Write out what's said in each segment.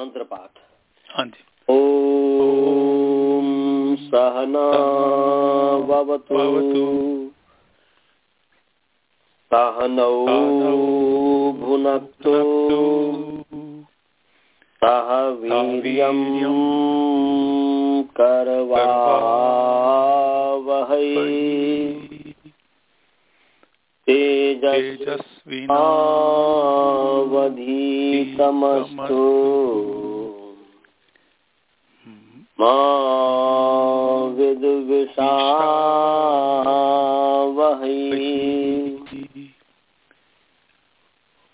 मंत्र पाठ हाँ जी। ॐ सहनावतु सहनौ भुनक्तु। सह वीर्यं करवावहै। तेजस्विनावधीतमस्तु मा विद्विषावहै।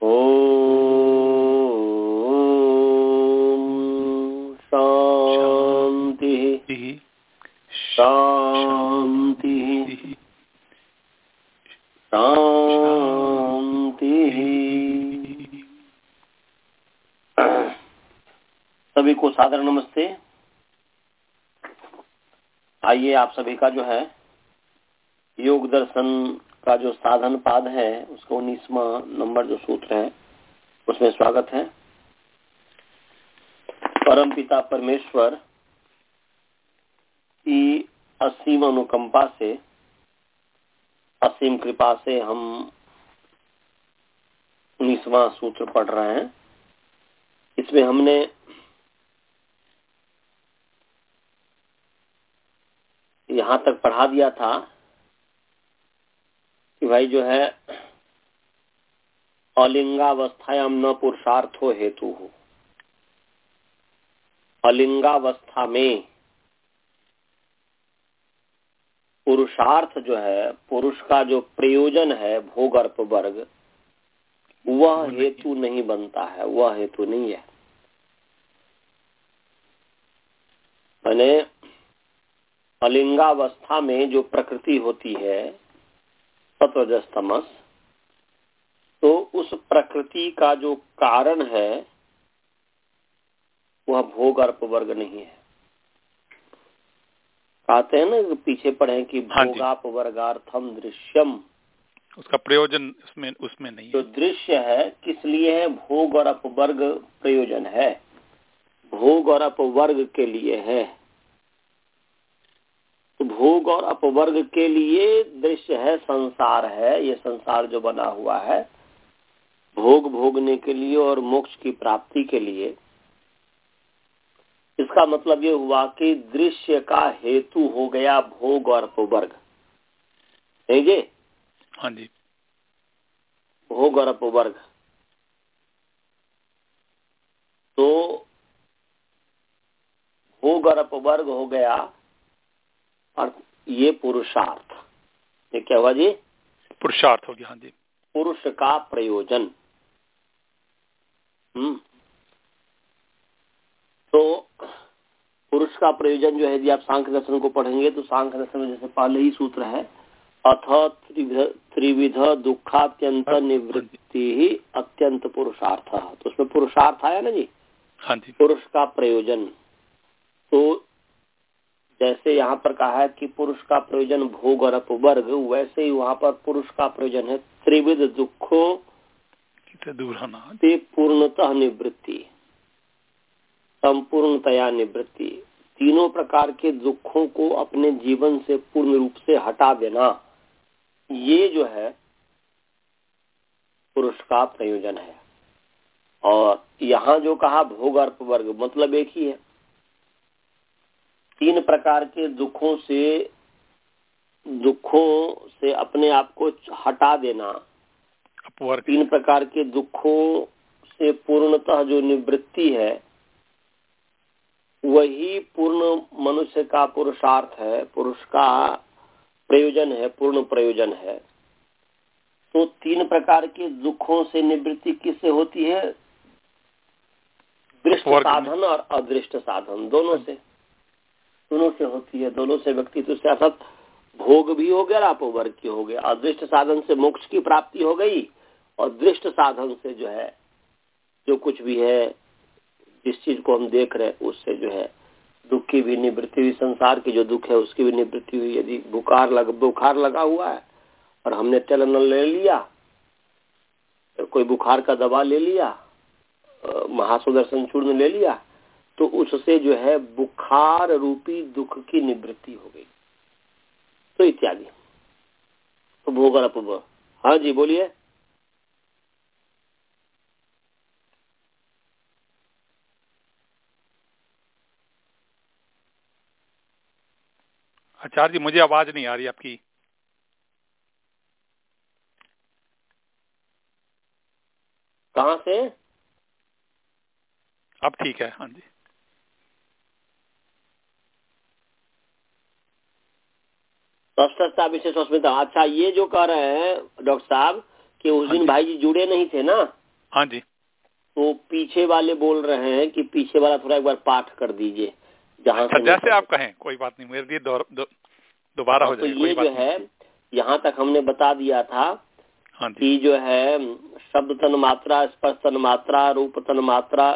ॐ शान्तिः। शान्तिः। शान्तिः। सभी को सादर नमस्ते। आइए आप सभी का जो है, योग दर्शन का जो साधन पाद है, उसका उन्नीसवा नंबर जो सूत्र है, उसमें स्वागत है। परम पिता परमेश्वर, की असीम अनुकंपा से, असीम कृपा से हम उन्नीसवा सूत्र पढ़ रहे हैं। इसमें हमने यहाँ तक पढ़ा दिया था कि भाई जो है अलिंगावस्थायाम न पुरुषार्थो हेतु। हो अलिंगावस्था में पुरुषार्थ जो है पुरुष का जो प्रयोजन है भोग अर्प वर्ग वह हेतु नहीं बनता है वह हेतु नहीं है। मैंने अलिंगावस्था में जो प्रकृति होती है सत्वजस्तमस तो उस प्रकृति का जो कारण है वह भोग अर्प वर्ग नहीं है। कहते हैं ना पीछे पढ़े कि हाँ। भोगाप वर्गार्थम दृश्यम। उसका प्रयोजन उसमें उसमें नहीं जो दृश्य है किस लिए है? भोग और अपवर्ग प्रयोजन है। भोग और अपवर्ग के लिए है। तो भोग और अपवर्ग के लिए दृश्य है संसार है ये संसार जो बना हुआ है। भोग भोगने के लिए और मोक्ष की प्राप्ति के लिए। इसका मतलब ये हुआ कि दृश्य का हेतु हो गया भोग और अपवर्ग। जी? हाँ जी। भोग और अपवर्ग। तो भोग और अपवर्ग हो गया और ये पुरुषार्थ। ये क्या हुआ जी। पुरुषार्थ हो गया हाँ जी। पुरुष का प्रयोजन। हम्म। तो पुरुष का प्रयोजन जो है यदि आप सांख्य दर्शन को पढ़ेंगे तो सांख्य दर्शन में जैसे पहले ही सूत्र है अथ त्रिविध दुखात्यंत निवृत्ति ही अत्यंत पुरुषार्थ। तो उसमें पुरुषार्थ आया ना जी? हाँ जी। पुरुष का प्रयोजन। तो जैसे यहाँ पर कहा है कि पुरुष का प्रयोजन भोग और अपवर्ग वैसे ही वहाँ पर पुरुष का प्रयोजन है त्रिविध दुखों से पूर्णतः निवृत्ति संपूर्णतया निवृत्ति। तीनों प्रकार के दुखों को अपने जीवन से पूर्ण रूप से हटा देना ये जो है पुरुष का प्रयोजन है। और यहाँ जो कहा भोग अर्प वर्ग मतलब एक ही है। तीन प्रकार के दुखों से दुखों से अपने आप को हटा देना। तीन प्रकार के दुखों से पूर्णतः जो निवृत्ति है वही पूर्ण मनुष्य का पुरुषार्थ है पुरुष का प्रयोजन है पूर्ण प्रयोजन है। तो तीन प्रकार के दुखों से निवृत्ति किससे होती है? दृष्ट साधन और अदृष्ट साधन दोनों से। दोनों से होती है, दोनों से व्यक्ति तो इससे अर्थात भोग भी हो गया अपवर्ग की हो गया अदृष्ट साधन से मोक्ष की प्राप्ति हो गई और दृष्ट साधन से जो है, जो कुछ भी है, जिस चीज़ को हम देख रहे हैं, उससे जो है, दुख की भी, निवृत्ति हुई संसार की जो दुख है, उसकी भी निवृत्ति हुई। यदि बुखार लग, बुखार लगा हुआ है और हमने टेलनल ले लिया कोई बुखार का दवा ले लिया महासुदर्शन चूर्ण ले लिया तो उससे जो है बुखार रूपी दुख की निवृत्ति हो गई। तो इत्यादि। तो भोग और हाँ जी बोलिए। आचार्य जी मुझे आवाज़ नहीं आ रही आपकी। कहा से? अब ठीक है हाँ जी। स्पष्टता विशेष अस्मिता अच्छा ये जो कह रहे हैं डॉक्टर साहब कि उस हाँ दिन भाई जी। जुड़े नहीं थे ना? हाँ जी। तो पीछे वाले बोल रहे हैं कि पीछे वाला थोड़ा एक बार पाठ कर दीजिए जहाँ अच्छा जैसे आप कहें कोई बात नहीं मेरे लिए दोबारा दो, दोबारा हो तो ये कोई जो है यहाँ तक हमने बता दिया था हाँ जी। कि जो है शब्द तन मात्रा स्पर्श तन मात्रा रूप तन मात्रा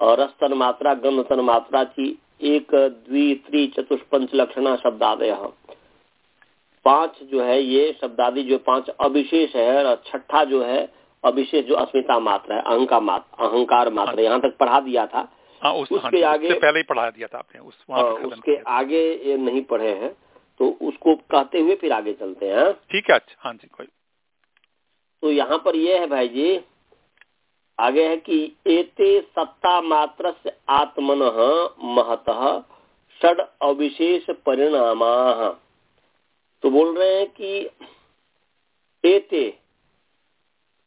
रस तन मात्रा गंध तन मात्रा की एक द्वि त्रि चतुष्पंच लक्षणा शब्दादय पाँच जो है ये शब्दादि जो पाँच अविशेष है और छठा जो है अविशेष जो अस्मिता मात्र है अहंकार मात्र अहंकार मात्रा यहाँ तक पढ़ा दिया था। हाँ उस हाँ उसके जी, आगे- पहले ही पढ़ा दिया था आपने उस वहाँ हाँ, उसके आगे ये नहीं पढ़े हैं तो उसको कहते हुए फिर आगे चलते हैं। ठीक है अच्छा हाँ जी कोई तो यहाँ पर ये है भाई जी आगे है कि एते सत्ता मात्र से आत्मन महत षड अविशेष परिणाम। तो बोल रहे हैं कि एते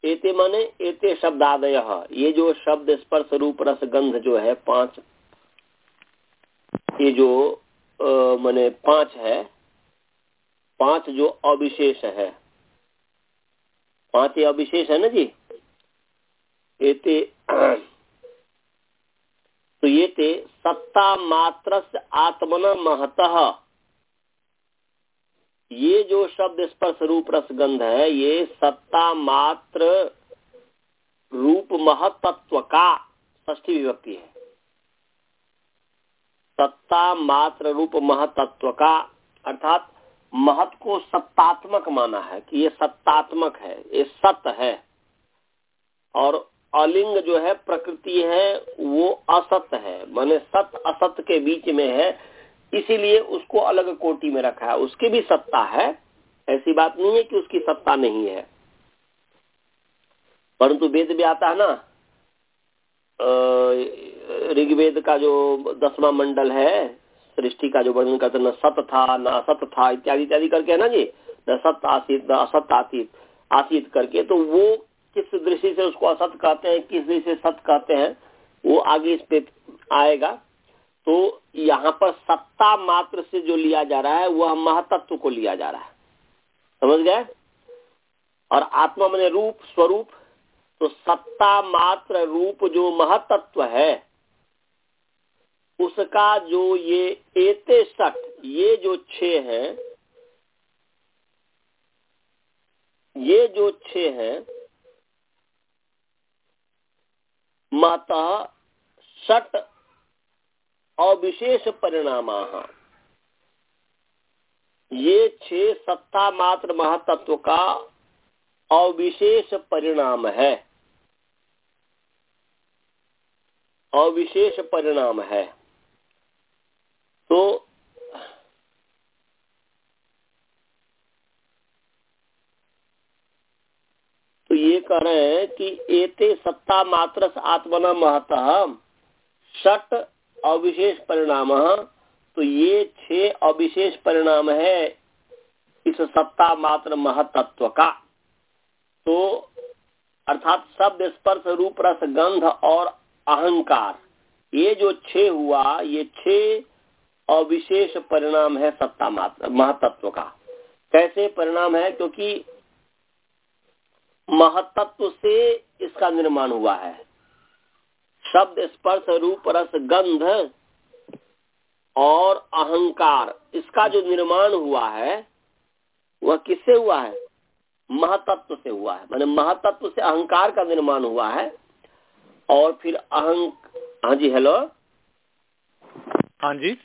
एते माने एते शब्दादय। ये जो शब्द स्पर्श रूप रस गंध जो है, पाँच, ये जो माने पाँच है, पाँच जो अविशेष है। पाँच ये अविशेष है ना जी? एते तो ये ते सत्ता मात्र आत्मन महत। ये जो शब्द स्पर्श रूप रस गंध है, ये सत्ता मात्र रूप महतत्व का ष्ठी विभक्ति है। सत्ता मात्र रूप महतत्व का, अर्थात महत को सत्तात्मक माना है कि ये सत्तात्मक है, ये सत है। और अलिंग जो है, प्रकृति है, वो असत है। माने सत असत के बीच में है, इसीलिए उसको अलग कोटि में रखा है। उसकी भी सत्ता है, ऐसी बात नहीं है कि उसकी सत्ता नहीं है। परंतु वेद भी आता है ना ऋग्वेद का जो दसवां मंडल है, सृष्टि का जो वर्णन करते न सत था, न असत था, इत्यादि इत्यादि करके है ना जी? न सत आसित, न असत आसित आसित करके तो वो किस दृष्टि से उसको असत कहते हैं, किस दृष्टि से सत कहते हैं, वो आगे इस पे आएगा। तो यहाँ पर सत्ता मात्र से जो लिया जा रहा है, वह महातत्व को लिया जा रहा है। समझ गए? और आत्मा मैंने रूप, स्वरूप तो सत्ता मात्र रूप जो महतत्व है, उसका जो ये एते सठ, ये जो छे है, ये जो छे है माता षट अविशेष परिणाम। ये छह सत्ता मात्र महातत्व का अविशेष परिणाम है। अविशेष परिणाम है। तो ये कह रहे हैं कि एते सत्ता मात्र आत्मना महत षट अविशेष परिणाम तो ये छह अविशेष परिणाम है इस सत्ता मात्र महतत्व का। तो अर्थात शब्द स्पर्श रूप रस गंध और अहंकार, ये जो छह हुआ, ये छह अविशेष परिणाम है सत्ता मात्र, महतत्व का। कैसे परिणाम है? क्योंकि महतत्व से इसका निर्माण हुआ है। शब्द स्पर्श रूप रस गंध और अहंकार इसका जो निर्माण हुआ है वह किससे हुआ है? महतत्व से हुआ है। माने महतत्व से अहंकार का निर्माण हुआ है और फिर अहंक हाँ जी हेलो? हाँ जी।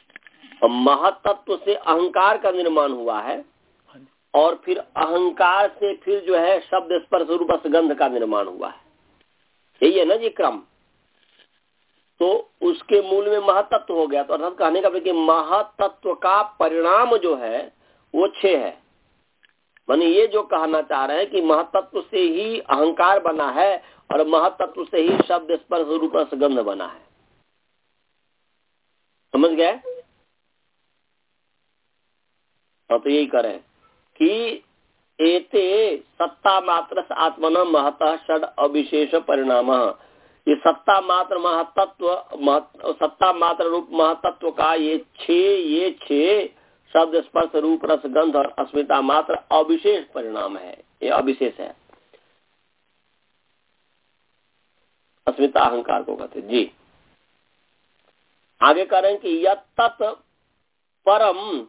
महतत्व से अहंकार का निर्माण हुआ है। और फिर अहंकार से फिर जो है शब्द स्पर्श रूप गंध का निर्माण हुआ है। यही है ना जी क्रम? तो उसके मूल में महातत्व हो गया तो अर्थात कहने का कि महतत्व का परिणाम जो है, वो छह है। मानी ये जो कहना चाह रहे हैं कि महातत्व से ही अहंकार बना है और महातत्व से ही शब्द स्पर्श रूप गंध बना है। समझ गए? हाँ तो यही करें कि एते सत्ता मात्र आत्मन महत षड अविशेष परिणाम। ये सत्ता मात्र महतत्व सत्ता मात्र रूप महतत्व का ये छे ये छे, शब्द, स्पर्श, रूप, रस, गंध और अस्मिता मात्र अविशेष परिणाम है। ये अविशेष है। अस्मिता अहंकार को कहते जी। आगे करें कि यत परम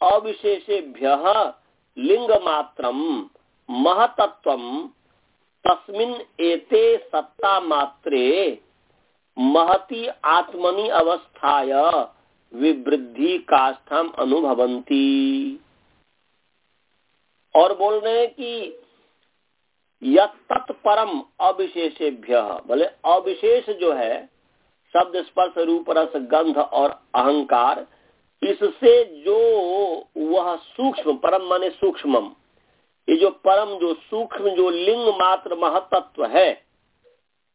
अविशेषेभ्य लिंग मात्र महतत्व तस्मिन एते सत्ता मात्रे महती आत्मनि अवस्थाय विवृद्धि काष्ठम अनुभवंती और बोल रहे हैं कि यत्तत्परम अविशेषेभ्य, भले अविशेष जो है, शब्द स्पर्श रूप, रस, गंध और अहंकार इससे जो वह सूक्ष्म, परम माने सूक्ष्मम, ये जो परम, जो सूक्ष्म, जो लिंग मात्र महतत्व है,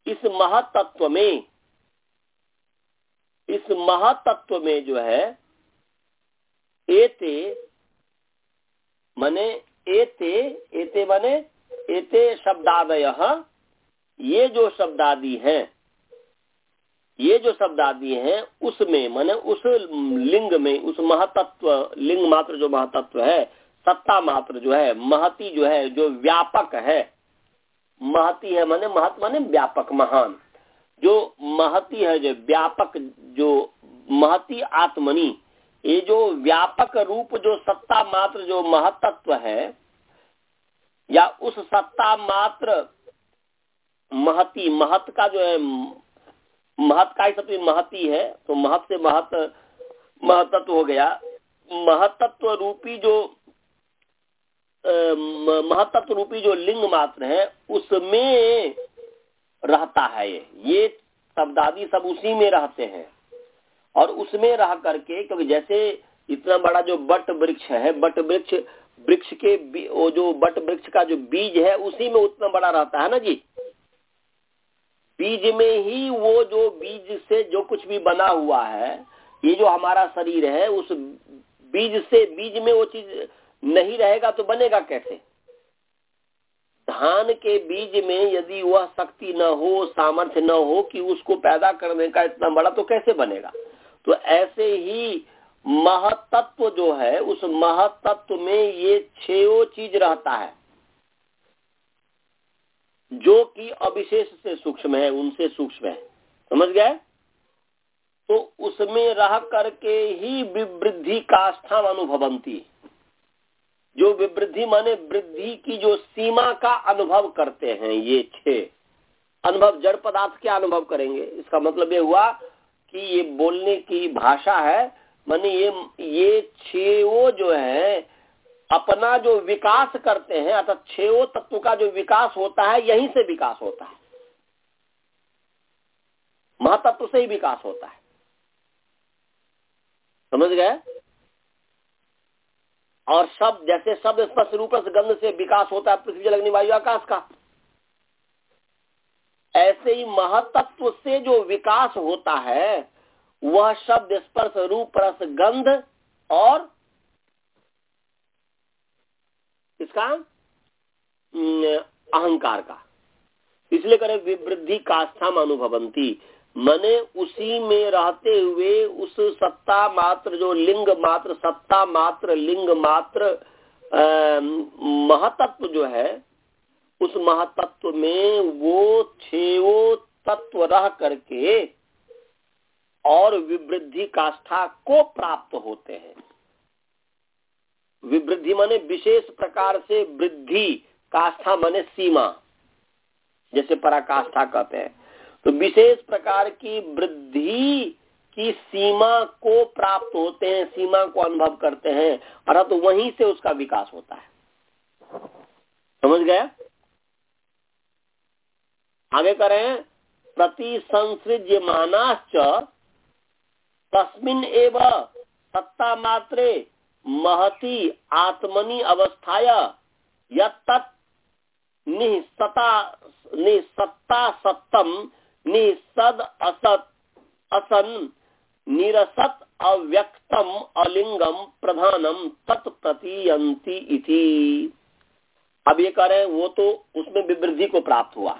इस महतत्व में, इस महतत्व में जो है, एते, मने एते एते मने एते शब्दादय, ये जो शब्दादि हैं ये जो शब्द आदि हैं, उसमें, माने उस लिंग में, उस महतत्व, लिंग मात्र जो महतत्व है, सत्ता मात्र जो है, महती जो है, जो व्यापक है। महती है माने महत, माने व्यापक, महान। जो महती है, जो व्यापक, जो महती आत्मनी, ये जो व्यापक रूप, जो सत्ता मात्र जो महतत्व है, या उस सत्ता मात्र महती, महत का जो है महत का ही सबसे महती है तो महत से महत, महतत्व हो गया। महतत्व रूपी जो महतत्व रूपी जो लिंग मात्र है, उसमें रहता है ये। ये शब्दादि सब उसी में रहते हैं। और उसमें रह करके, क्योंकि जैसे इतना बड़ा जो बट वृक्ष है, बट वृक्ष वृक्ष के वो जो बट वृक्ष का जो बीज है, उसी में उतना बड़ा रहता है ना जी? बीज में ही वो जो बीज से जो कुछ भी बना हुआ है, ये जो हमारा शरीर है, उस बीज से बीज में वो चीज़ नहीं रहेगा तो बनेगा कैसे? धान के बीज में यदि वह शक्ति न हो, सामर्थ्य न हो कि उसको पैदा करने का इतना बड़ा तो कैसे बनेगा? तो ऐसे ही महतत्व जो है, उस महतत्व में ये छो चीज़ रहता है। जो कि अविशेष से सूक्ष्म है, उनसे सूक्ष्म है। समझ गए तो उसमें रह करके ही विवृद्धि काष्ठाम अनुभवंती। जो विवृद्धि माने वृद्धि की जो सीमा का अनुभव करते हैं, ये छह अनुभव जड़ पदार्थ क्या अनुभव करेंगे? इसका मतलब ये हुआ कि ये बोलने की भाषा है, माने ये ये छो जो है अपना जो विकास करते हैं, अर्थात छो तत्व का जो विकास होता है, यहीं से विकास होता है। महातत्व से ही विकास होता है। समझ गए? और शब्द जैसे शब्द स्पर्श रूप से गंध से विकास होता है, पृथ्वी जल वायु, आकाश का। ऐसे ही महतत्व से जो विकास होता है, वह शब्द स्पर्श रूप रस गंध और इसका अहंकार का। इसलिए करें विवृद्धि काष्ठाम अनुभवंती मने उसी में रहते हुए उस सत्ता मात्र, जो लिंग मात्र, सत्ता मात्र, लिंग मात्र महतत्व जो है, उस महतत्व में वो छो तत्व रह करके और विवृद्धि काष्ठा को प्राप्त होते हैं। विवृद्धि माने विशेष प्रकार से वृद्धि, काष्ठा माने सीमा, जैसे पराकाष्ठा कहते हैं। तो विशेष प्रकार की वृद्धि की सीमा को प्राप्त होते हैं, सीमा को अनुभव करते हैं, अर्थात तो वहीं से उसका विकास होता है। समझ गया? आगे करें प्रतिसंसृज्यमानाश्च तस्मिन् एव सत्ता मात्रे महति आत्मनि अवस्थाय यत्तत् निःसता, निःसत्ता सत्तम, निःसद असत, असन, निरसत अव्यक्तम अलिंगम प्रधानम तत्प्रतीयंती इति। अब ये कह रहे हैं, वो तो उसमें विवृद्धि को प्राप्त हुआ।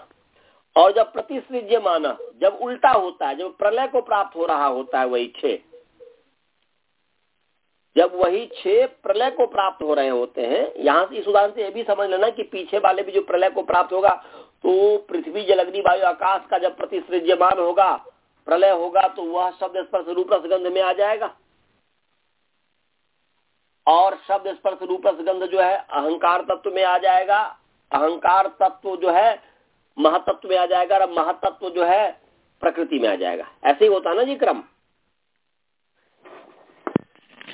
और जब प्रतिसृज्य माना जब उल्टा होता है, जब प्रलय को प्राप्त हो रहा होता है, वही छे। जब वही छह प्रलय को प्राप्त हो रहे होते हैं, यहाँ से इस उदाहरण से यह भी समझ लेना कि पीछे वाले भी जो प्रलय को प्राप्त होगा तो पृथ्वी, जलग्नि, वायु, आकाश का जब प्रतिसृज्यमान होगा, प्रलय होगा तो वह शब्द स्पर्श रूप रसगंध में आ जाएगा। और शब्द स्पर्श रूप रसगंध जो है, अहंकार तत्व में आ जाएगा। अहंकार तत्व जो है, महातत्व में आ जाएगा और महातत्व जो है, प्रकृति में आ जाएगा। ऐसे ही होता है ना जी क्रम।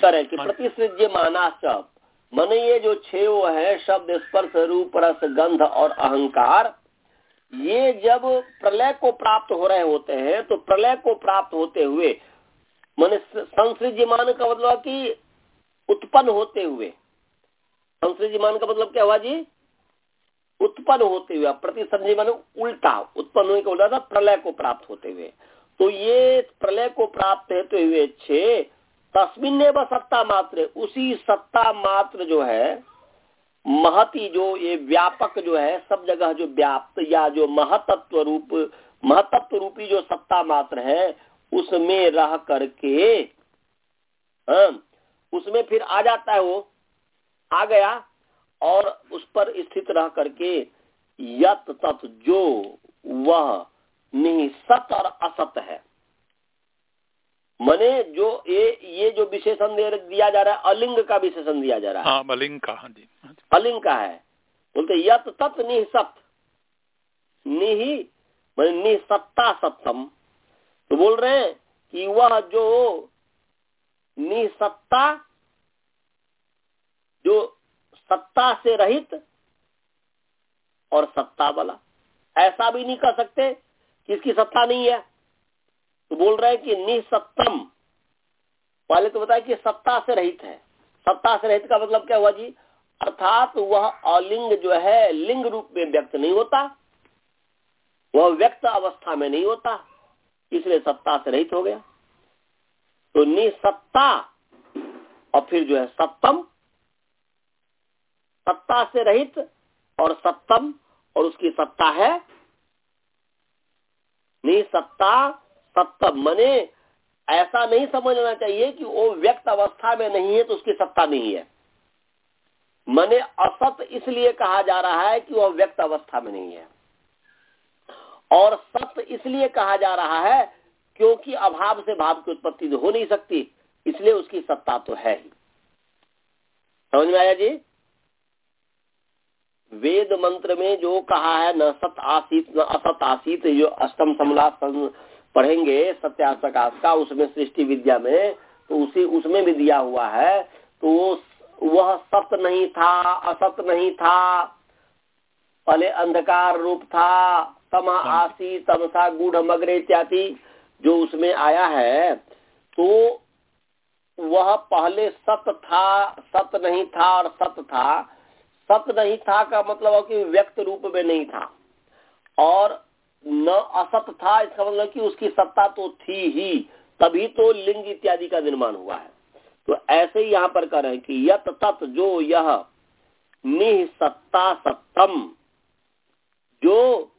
करें कि प्रतिसृज्य माना शब्द मन ये जो छे वो है शब्द स्पर्श रूप रस गंध और अहंकार ये जब प्रलय को प्राप्त हो रहे होते हैं तो प्रलय को प्राप्त होते हुए मन संसृज्यमान का मतलब कि उत्पन्न होते हुए। संसृज्यमान का मतलब क्या हुआ जी? उत्पन्न होते हुए। प्रतिसंधि मान उल्टा उत्पन्न होने का उल्टा था प्रलय को प्राप्त होते हुए। तो ये प्रलय को प्राप्त होते हुए छे तस्मिन सत्ता मात्र। उसी सत्ता मात्र जो है महती जो ये व्यापक जो है सब जगह जो व्याप्त या जो महतत्व रूप महतत्व रूपी जो सत्ता मात्र है उसमें रह करके हाँ, उसमें फिर आ जाता है वो आ गया और उस पर स्थित रह करके यत तत् जो वह नहीं सत और असत है। मने जो ये ये जो विशेषण दिया जा रहा है अलिंग का विशेषण दिया जा रहा है। हाँ अलिंग का हाँ जी। अलिंग का है। बोलते यत तत् निसत। निहि मैंने निसत्ता सत्तम। तो बोल रहे हैं कि वह जो निसत्ता जो सत्ता से रहित और सत्ता वाला। ऐसा भी नहीं कर सकते कि इसकी सत्ता नहीं है। तो बोल रहे हैं कि निसत्तम पहले तो बताया कि सत्ता से रहित है। सत्ता से रहित का मतलब क्या हुआ जी? अर्थात वह अलिंग जो है, लिंग रूप में व्यक्त नहीं होता। वह व्यक्त अवस्था में नहीं होता। इसलिए सत्ता से रहित हो गया। तो निसत्ता और फिर जो है सप्तम। सत्ता से रहित और सप्तम और उसकी सत्ता है। निसत्ता सत्ता मने, ऐसा नहीं समझना चाहिए कि वो व्यक्त अवस्था में नहीं है तो उसकी सत्ता नहीं है। मने असत इसलिए कहा जा रहा है कि वह व्यक्त अवस्था में नहीं है। और सत्य इसलिए कहा जा रहा है क्योंकि अभाव से भाव की उत्पत्ति तो हो नहीं सकती, इसलिए उसकी सत्ता तो है ही। समझ में आया जी? वेद मंत्र में जो कहा है, न सत आसीत, न असत आसीत जो अष्टम समला पढ़ेंगे सत्या प्रकाश का उसमें सृष्टि विद्या में तो उसी उसमें भी दिया हुआ है तो वह सत्य नहीं था असत नहीं था पहले अंधकार रूप था तमा आसी तमसा गुढ़ मगरे इत्यादि जो उसमें आया है तो वह पहले सत था सत नहीं था और सत था। सत नहीं था का मतलब कि व्यक्त रूप में नहीं था। और न असत था, इसका मतलब कि उसकी सत्ता तो थी ही, तभी तो लिंग इत्यादि का निर्माण हुआ है। तो ऐसे ही यहाँ पर कह रहे हैं कि यत तत् जो यह निसत्ता सत्तम, जो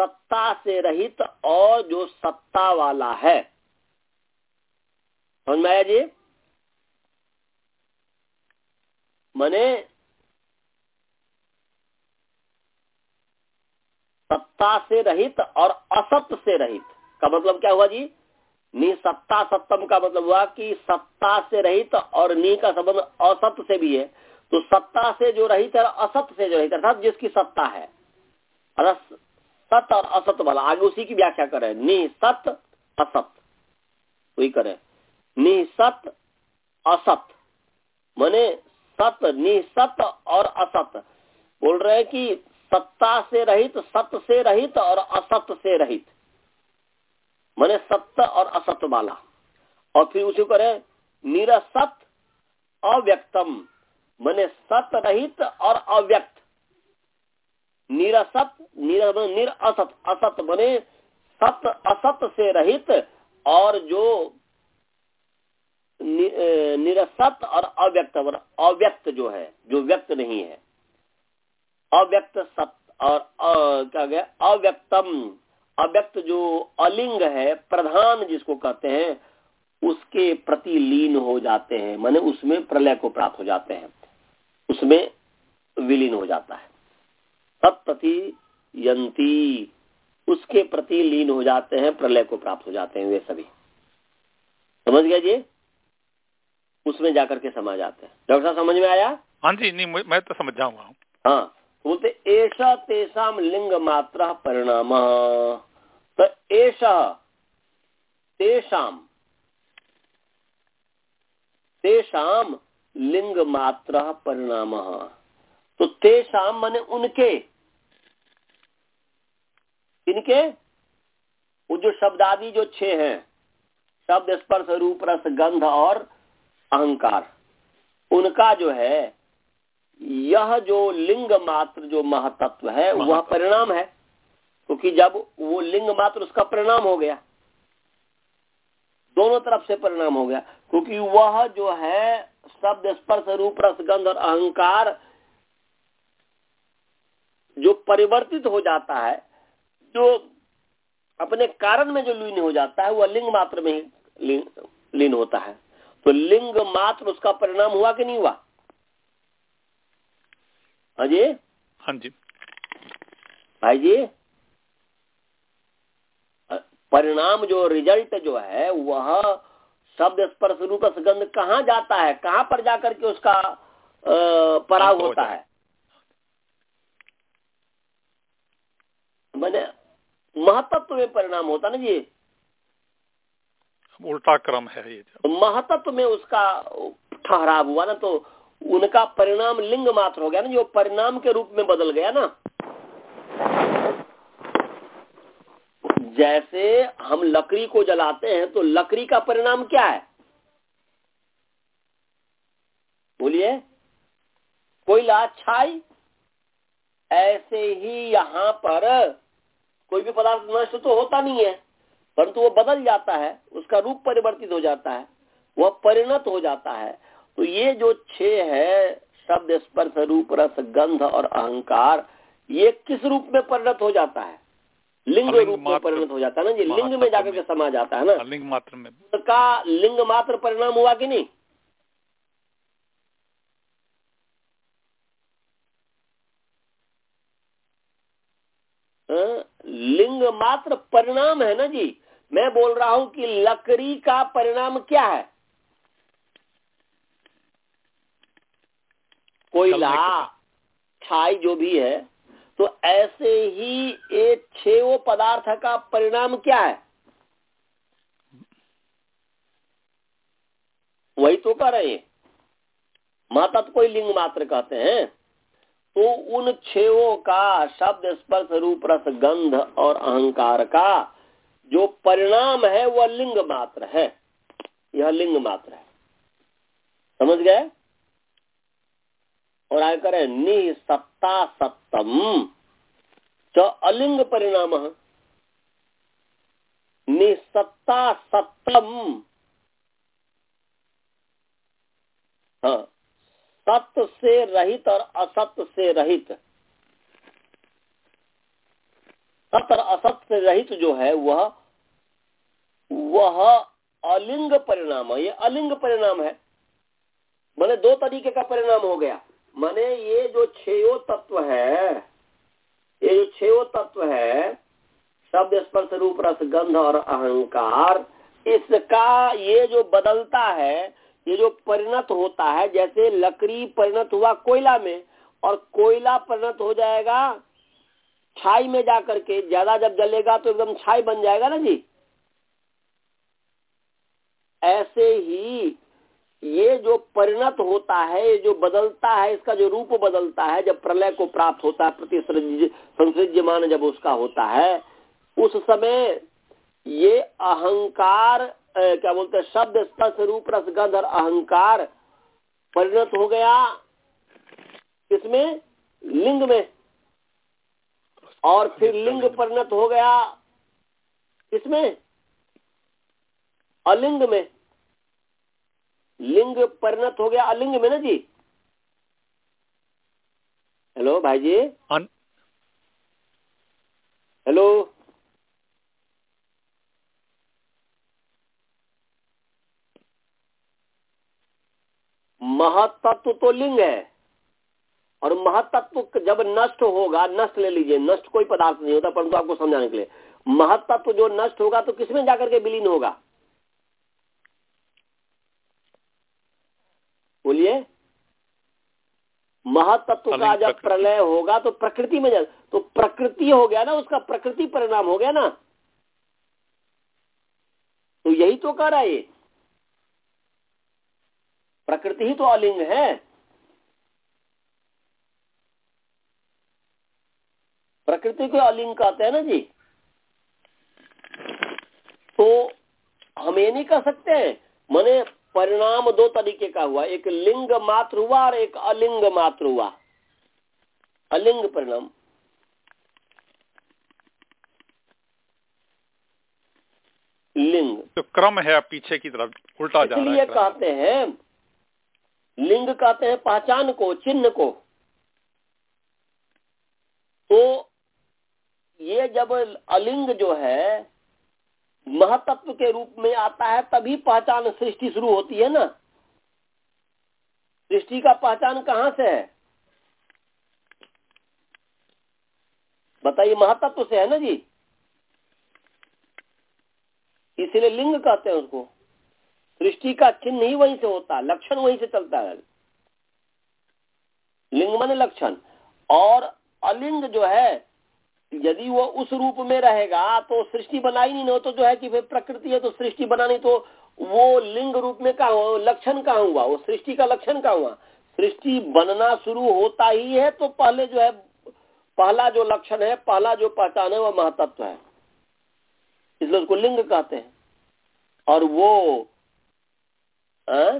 सत्ता से रहित और जो सत्ता वाला है। समझ में आया जी? मने सत्ता से रहित और असत से रहित। का मतलब क्या हुआ जी? निसत्ता सत्तम का मतलब हुआ कि सत्ता से रहित और नी का संबंध असत से भी है। तो सत्ता से जो रहित है, असत से जो रहित अर्थात जिसकी सत्ता है। अर्थात सत और असत वाला, आगे उसी की व्याख्या करें। निसत, असत। वही करे। निसत, असत। मने सत, निसत और असत। बोल रहे हैं कि सत्ता से रहित सत से रहित और असत से रहित। मैंने सत्य और असत्य वाला और फिर उसी करे निरसत, अव्यक्तम। मैंने सत रहित और अव्यक्त। निरसत, निर निर असत असत बने सत असत से रहित और जो निरसत और अव्यक्त। अव्यक्त जो है, जो व्यक्त नहीं है। अव्यक्त सत और क्या गया? अव्यक्तम। अव्यक्त जो अलिंग है प्रधान जिसको कहते हैं उसके प्रति लीन हो जाते हैं। माने उसमें प्रलय को प्राप्त हो जाते हैं। उसमें विलीन हो जाता है। तत्प्रति यंती। उसके प्रति लीन हो जाते हैं प्रलय को प्राप्त हो जाते हैं वे सभी। समझ गया जी? उसमें जाकर के समा जाते हैं। डॉक्टर साहब समझ में आया? हाँ जी नहीं मैं तो समझ जाऊँगा। हाँ। बोलते, ऐसा तेसाम लिंग मात्रा परिणाम। तो ऐसा तेषाम तेषाम लिंग मात्रा परिणाम। तो तेषाम माने उनके। इनके? वो जो शब्दादि जो छह हैं, शब्द, स्पर्श, रूप, रस, गंध और अहंकार, उनका जो है यह जो लिंग मात्र जो महातत्व है वह परिणाम है। क्योंकि तो जब वो लिंग मात्र उसका परिणाम हो गया। दोनों तरफ़ से परिणाम हो गया। क्योंकि वह जो है शब्द स्पर्श रूप रसगंध और अहंकार जो परिवर्तित हो जाता है जो अपने कारण में जो लीन हो जाता है वह लिंग मात्र में ही लीन होता है। तो लिंग मात्र उसका परिणाम हुआ कि नहीं हुआ? हाँ जी? हाँ जी। भाई जी परिणाम जो रिज़ल्ट जो है वह शब्द स्पर्श रूप गंध कहाँ जाता है? कहाँ पर जाकर के उसका पराग होता है? मैंने महतत्व में परिणाम होता ना जी। उल्टा क्रम है ये महतत्व में उसका ठहराव हुआ ना तो उनका परिणाम लिंग मात्र हो गया ना, जो परिणाम के रूप में बदल गया ना। जैसे हम लकड़ी को जलाते हैं तो लकड़ी का परिणाम क्या है? बोलिए कोयला छाई? ऐसे ही यहाँ पर कोई भी पदार्थ नष्ट तो होता नहीं है, परंतु वो बदल जाता है, उसका रूप परिवर्तित हो जाता है, वह परिणत हो जाता है। तो ये जो छह है शब्द स्पर्श रूप रस गंध और अहंकार ये किस रूप में परिणत हो जाता है? लिंग रूप में परिणत हो जाता है ना जी? लिंग में जाकर के समा जाता है ना? लिंग मात्र में। का लिंग मात्र परिणाम हुआ कि नहीं? लिंग मात्र परिणाम है ना जी? मैं बोल रहा हूँ कि लकड़ी का परिणाम क्या है? कोयला छाई जो भी है तो ऐसे ही एक छो पदार्थ का परिणाम क्या है? वही तो कह रहे हैं। माता तो कोई लिंग मात्र कहते हैं। तो उन छो का शब्द स्पर्श रूप रस गंध और अहंकार का जो परिणाम है वह लिंग मात्र है। यह लिंग मात्र है। समझ गए? और आगे करें निसत्ता सत्तम च अलिंग परिणाम निसत्ता सत्तम हाँ। सत्य से रहित और असत्य से रहित। सत्य और असत्य से रहित जो है, वह वह अलिंग परिणाम है। ये अलिंग परिणाम है। मैंने दो तरीके का परिणाम हो गया। माने ये जो छो तत्व है, ये जो छो तत्व है, शब्द स्पर्श रूप रस गंध और अहंकार, इसका ये जो बदलता है, ये जो परिणत होता है, जैसे लकड़ी परिणत हुआ कोयला में, और कोयला परिणत हो जाएगा छाई में जाकर के, ज़्यादा जब जलेगा तो एकदम छाई बन जाएगा ना जी? ऐसे ही ये जो परिणत होता है, ये जो बदलता है, इसका जो रूप बदलता है, जब प्रलय को प्राप्त होता है, प्रति जब उसका होता है, उस समय ये अहंकार क्या बोलते हैं, शब्द, स्पर्श, रूप रसगंध और अहंकार परिणत हो गया इसमें लिंग में। और फिर लिंग परिणत हो गया इसमें अलिंग में। लिंग परिणत हो गया अलिंग में ना जी? हेलो भाई जी हेलो। महातत्व तो लिंग है और महातत्व जब नष्ट होगा नष्ट ले लीजिए नष्ट कोई पदार्थ नहीं होता परंतु आपको समझाने के लिए। महतत्व जो नष्ट होगा तो किसमें जाकर के विलीन होगा? बोलिए। महातत्व का जब प्रलय होगा तो प्रकृति में जा तो प्रकृति हो गया ना उसका प्रकृति परिणाम हो गया ना। तो यही तो कर रहा है प्रकृति ही तो अलिंग है। प्रकृति को अलिंग कहते हैं ना जी। तो हम ये नहीं कह सकते हैं। मैंने परिणाम दो तरीके का हुआ। एक लिंग मात्र हुआ और एक अलिंग मात्र हुआ। अलिंग परिणाम। लिंग। तो क्रम है पीछे की तरफ़ उल्टा जा रहा है कहते हैं लिंग कहते हैं पहचान को चिन्ह को। तो ये जब अलिंग जो है महतत्व के रूप में आता है, तभी पहचान सृष्टि शुरू होती है ना। सृष्टि का पहचान कहाँ से है? बताइए महातत्व से है ना जी। इसलिए लिंग कहते हैं उसको। सृष्टि का चिन्ह ही वहीं से होता है, लक्षण वहीं से चलता है। लिंग मन लक्षण। और अलिंग जो है यदि वो उस रूप में रहेगा तो सृष्टि बनाई नहीं हो तो जो है कि फिर प्रकृति है तो सृष्टि बनानी तो वो लिंग रूप में कहा हुआ, लक्षण कहा हुआ, वो सृष्टि का लक्षण कहा हुआ? सृष्टि बनना शुरू होता ही है तो पहले जो है, पहला जो लक्षण है, पहला जो पहचान है वह महातत्व है। इसलिए उसको लिंग कहते हैं। और वो आ?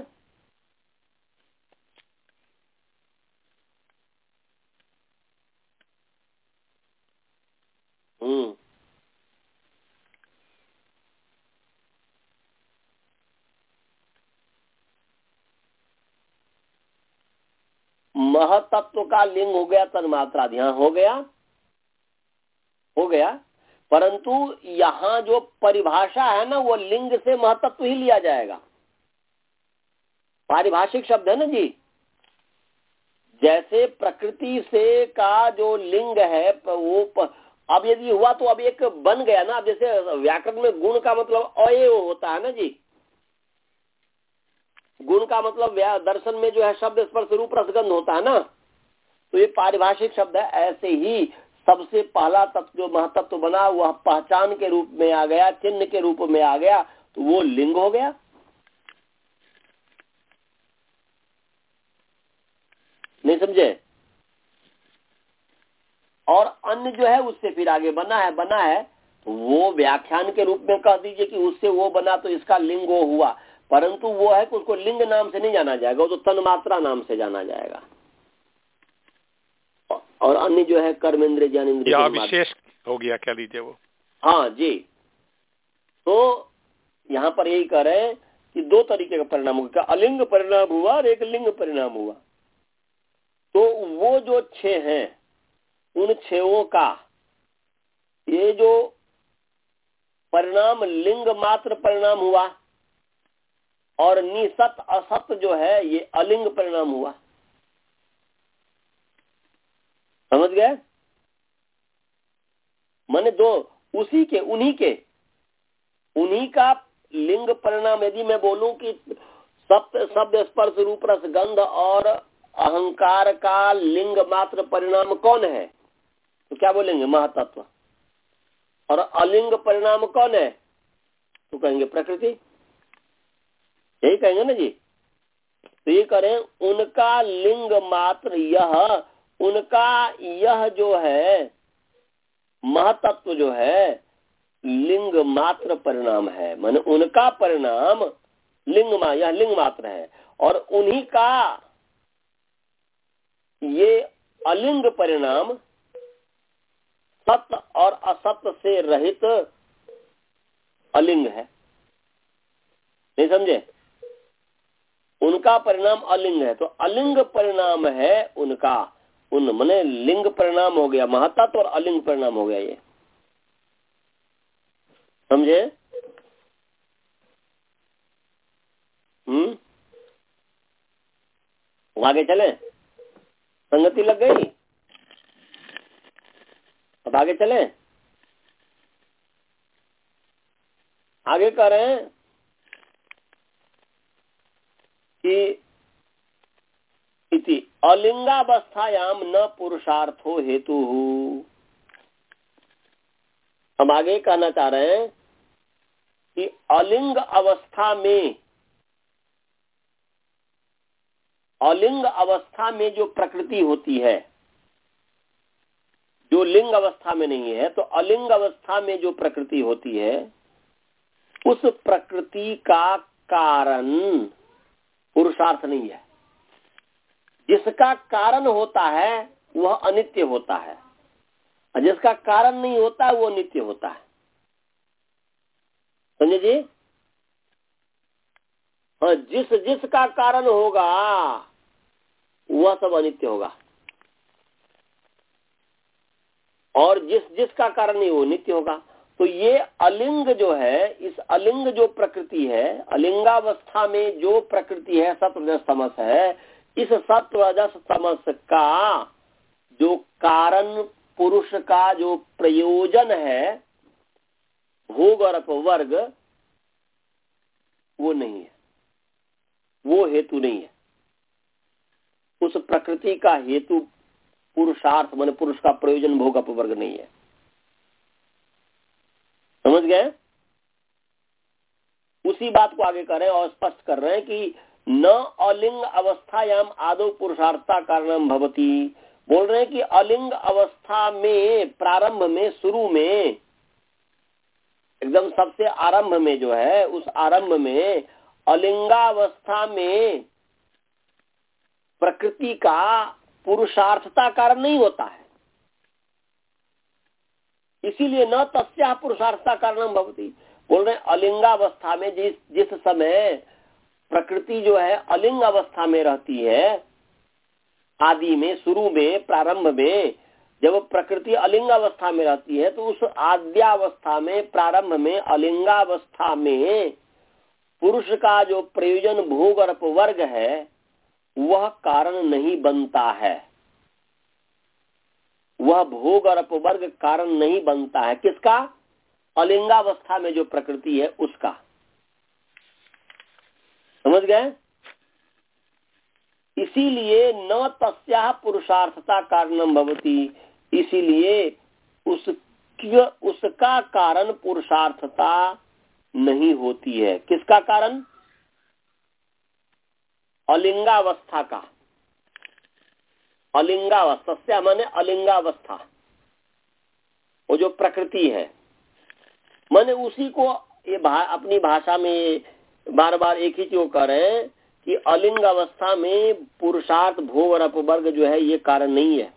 हम्म महतत्व का लिंग हो गया तन्मात्रा ध्यान हो गया। हो गया। परंतु यहाँ जो परिभाषा है ना, वो लिंग से महतत्व ही लिया जाएगा। पारिभाषिक शब्द है ना जी? जैसे प्रकृति से का जो लिंग है, वो अब यदि हुआ तो अब एक बन गया ना, अब जैसे व्याकरण में गुण का मतलब अय होता है ना जी। गुण का मतलब दर्शन में जो है शब्द स्पर्श रूप रसगंध होता है ना तो ये पारिभाषिक शब्द है, ऐसे ही सबसे पहला तत्व जो महतत्व बना वह पहचान के रूप में आ गया, चिन्ह के रूप में आ गया तो वो लिंग हो गया। नहीं समझे? और अन्य जो है उससे फिर आगे बना है बना है तो वो व्याख्यान के रूप में कह दीजिए कि उससे वो बना तो इसका लिंग वो हुआ। परंतु वो है कि उसको लिंग नाम से नहीं जाना जाएगा वो तो तन्मात्रा नाम से जाना जाएगा। और अन्य जो है कर्म इंद्र ज्ञान इंद्र विशेष हो गया क्या लीजिए वो। हाँ जी। तो यहाँ पर यही कह रहे हैं कि दो तरीके का परिणाम हुआ। अलिंग परिणाम हुआ और एक लिंग परिणाम हुआ। तो वो जो छह हैं उन छो का। ये जो परिणाम, लिंग मात्र परिणाम हुआ और निसत असत जो है, ये अलिंग परिणाम हुआ। समझ गए? मैंने दो, उसी के, उन्हीं के। उन्हीं का लिंग परिणाम यदि मैं बोलूँ कि सप्त शब्द स्पर्श, रूप, रस, गंध और अहंकार का लिंग मात्र परिणाम कौन है? तो क्या बोलेंगे? महातत्व। और अलिंग परिणाम कौन है? तो कहेंगे प्रकृति। यही कहेंगे ना जी? तो ये करें उनका लिंग मात्र यह, उनका यह जो है, महतत्व जो है, लिंग मात्र परिणाम है। मन उनका परिणाम लिंग मा, यह लिंग मात्र है। और उन्हीं का ये अलिंग परिणाम सत्य और असत्य से रहित अलिंग है। नहीं समझे? उनका परिणाम अलिंग है। तो अलिंग परिणाम है उनका। उन मने लिंग परिणाम हो गया महत्व और अलिंग परिणाम हो गया ये। समझे? हम्म? आगे चले? संगति लग गई? अब आगे चले। आगे कह रहे हैं कि इति अलिंगावस्थायाम न पुरुषार्थो हेतु। हम आगे कहना चाह रहे हैं कि अलिंग अवस्था में, अलिंग अवस्था में जो प्रकृति होती है जो लिंग अवस्था में नहीं है तो अलिंग अवस्था में जो प्रकृति होती है, उस प्रकृति का कारण पुरुषार्थ नहीं है। जिसका कारण होता है, वह अनित्य होता है। और जिसका कारण नहीं होता, वो नित्य होता है। समझे जी? हाँ जिस जिसका कारण होगा, वह सब अनित्य होगा। और जिस जिसका कारण नहीं, वो नित्य होगा। तो ये अलिंग जो है, इस अलिंग जो प्रकृति है, अलिंगावस्था में जो प्रकृति है तमस है, इस सत्वरजस तमस का जो कारण पुरुष का जो प्रयोजन है, भोग और अपवर्ग, वो नहीं है। वो हेतु नहीं है। उस प्रकृति का हेतु पुरुषार्थ मान पुरुष का प्रयोजन भोग अपवर्ग नहीं है। समझ गए? उसी बात को आगे कर रहे हैं और स्पष्ट कर रहे हैं कि न अलिंग अवस्थायाम आदो पुरुषार्थता कारणम भवती। बोल रहे हैं कि अलिंग अवस्था में, प्रारंभ में, शुरू में, एकदम सबसे आरंभ में जो है, उस आरंभ में अलिंगावस्था में प्रकृति का पुरुषार्थता कारण नहीं होता है। इसीलिए न तस्या पुरुषार्थता कारण भवती। बोल रहे अलिंगावस्था में जिस जिस समय प्रकृति जो है अलिंग अवस्था में रहती है, आदि में, शुरू में, प्रारंभ में, जब प्रकृति अलिंग अवस्था में रहती है तो उस आद्यावस्था में, प्रारंभ में, अलिंगावस्था में पुरुष का जो प्रयोजन भोग और वर्ग है वह कारण नहीं बनता है। वह भोग और अपवर्ग कारण नहीं बनता है। किसका? अलिंगावस्था में जो प्रकृति है, उसका। समझ गए? इसीलिए न तस्या पुरुषार्थता कारणम भवती। इसीलिए उस उसका कारण पुरुषार्थता नहीं होती है। किसका कारण? अलिंगावस्था का। अलिंगावस्था माने अलिंगावस्था। वो जो प्रकृति है। मैंने उसी को ये भा, अपनी भाषा में बार बार एक ही चीज़ कर रहे हैं कि अलिंग अवस्था में पुरुषार्थ भोग और अपवर्ग जो है ये कारण नहीं है।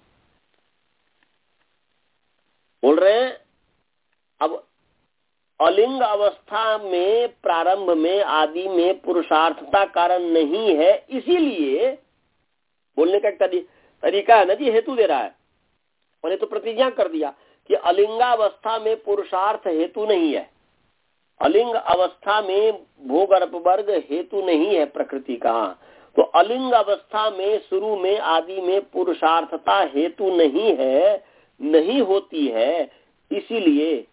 बोल रहे हैं? अब अलिंग अवस्था में प्रारंभ में आदि में पुरुषार्थता कारण नहीं है इसीलिए बोलने का तरी, तरीका है ना जी हेतु दे रहा है। मैंने तो प्रतिज्ञा कर दिया कि अलिंगावस्था में पुरुषार्थ हेतु नहीं है। अलिंग अवस्था में भोग वर्ग हेतु नहीं है प्रकृति का। तो अलिंग अवस्था में शुरू में आदि में पुरुषार्थता हेतु नहीं है नहीं होती है इसीलिए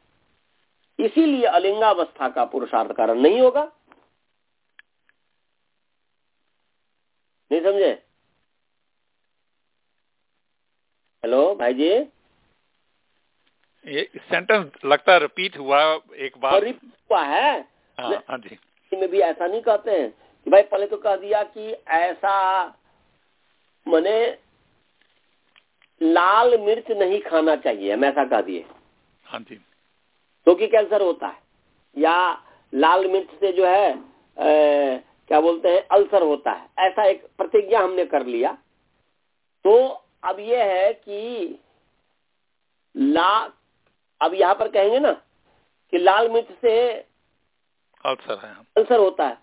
इसीलिए अलिंगावस्था का पुरुषार्थ कारण नहीं होगा। नहीं समझे? हेलो भाई जी ये सेंटेंस लगता है रिपीट हुआ एक बार। रिपीट हुआ है? हाँ हाँ जी। में भी ऐसा नहीं कहते हैं कि भाई पहले तो कह दिया कि ऐसा मैंने लाल मिर्च नहीं खाना चाहिए हम ऐसा कह दिए। हाँ जी। क्योंकि कैंसर होता है या लाल मिर्च से जो है ए, क्या बोलते हैं अल्सर होता है ऐसा एक प्रतिज्ञा हमने कर लिया। तो अब यह है कि ला अब यहाँ पर कहेंगे ना कि लाल मिर्च से अल्सर है। अल्सर होता है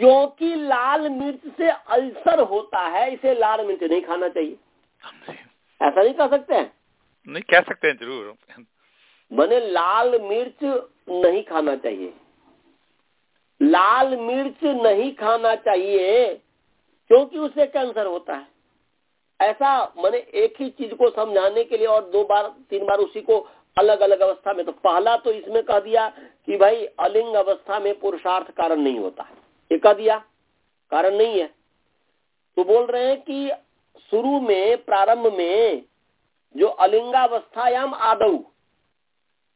क्योंकि लाल मिर्च से अल्सर होता है इसे लाल मिर्च नहीं खाना चाहिए। ऐसा नहीं कह सकते हैं? नहीं कह सकते हैं ज़रूर बने लाल मिर्च नहीं खाना चाहिए। लाल मिर्च नहीं खाना चाहिए क्योंकि उससे कैंसर होता है। ऐसा मैंने एक ही चीज़ को समझाने के लिए और दो बार, तीन बार उसी को अलग अलग अवस्था में तो पहला तो इसमें कह दिया कि भाई अलिंग अवस्था में पुरुषार्थ कारण नहीं होता है। ये कह दिया, कारण नहीं है। तो बोल रहे हैं कि शुरू में, प्रारंभ में जो अलिंगावस्थायाम आदऊ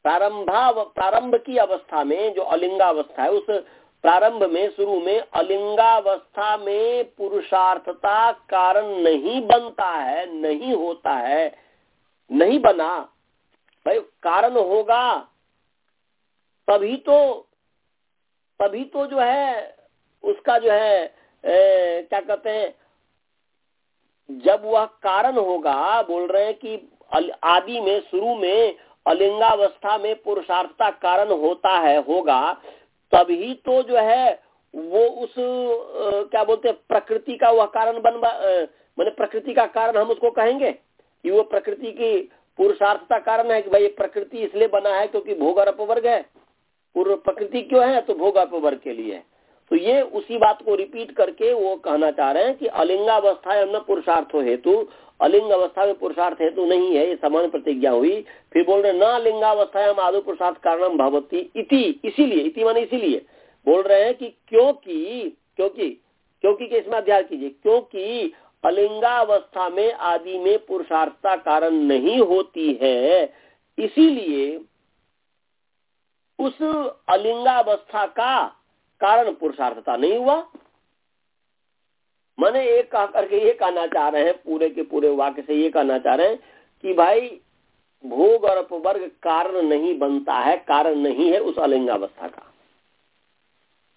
प्रारंभा प्रारंभ की अवस्था में जो अलिंगावस्था है उस प्रारंभ में शुरू में अलिंगावस्था में पुरुषार्थता कारण नहीं बनता है नहीं होता है नहीं बना। भाई कारण होगा तभी तो तभी तो जो है उसका जो है ए, क्या कहते हैं जब वह कारण होगा बोल रहे हैं कि आदि में शुरू में अलिंगावस्था में पुरुषार्थता कारण होता है, होगा, तभी तो जो है वो उस क्या बोलते हैं, प्रकृति का वह कारण बन मैंने प्रकृति का कारण हम उसको कहेंगे कि वो प्रकृति की पुरुषार्थता कारण है कि भाई प्रकृति इसलिए बना है क्योंकि भोग और अपवर्ग है। पूर्व प्रकृति क्यों है? तो भोग अपवर्ग के लिए तो ये उसी बात को रिपीट करके वो कहना चाह रहे हैं कि अलिंगावस्था न पुरुषार्थ हेतु। अलिंग अवस्था में पुरुषार्थ हेतु नहीं है, ये समान प्रतिज्ञा हुई। फिर बोल रहे न लिंगावस्था आदो पुरुषार्थ कारण भगवती इति, इसीलिए, इति माने इसीलिए। बोल रहे हैं कि क्योंकि क्योंकि क्योंकि के इसमें अध्याय कीजिए, क्योंकि अलिंगावस्था में आदि में पुरुषार्थता कारण नहीं होती है, इसीलिए उस अलिंगावस्था का कारण पुरुषार्थता नहीं हुआ। मैंने एक कह करके ये कहना चाह रहे हैं, पूरे के पूरे वाक्य से ये कहना चाह रहे हैं कि भाई, भोग और अपवर्ग कारण नहीं बनता है, कारण नहीं है उस अलिंगावस्था का।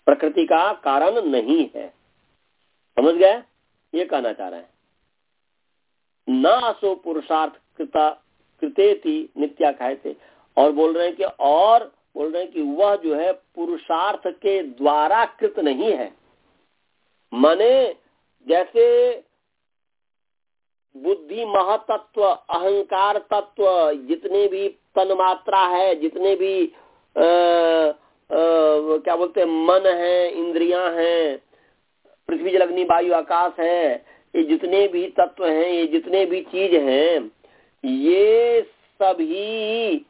प्रकृति का कारण नहीं है। समझ गए? ये कहना चाह रहे हैं। न असो पुरुषार्थ कृता कृते थी नित्या थे और बोल रहे हैं कि और बोल रहे हैं कि वह जो है पुरुषार्थ के द्वारा कृत नहीं है। माने जैसे बुद्धि महतत्व अहंकार तत्व जितने भी तन मात्रा है जितने भी आ, आ, क्या बोलते हैं मन है इंद्रियाँ हैं पृथ्वी जल अग्नि वायु आकाश है ये जितने भी तत्व हैं ये जितने भी चीज़ हैं ये सभी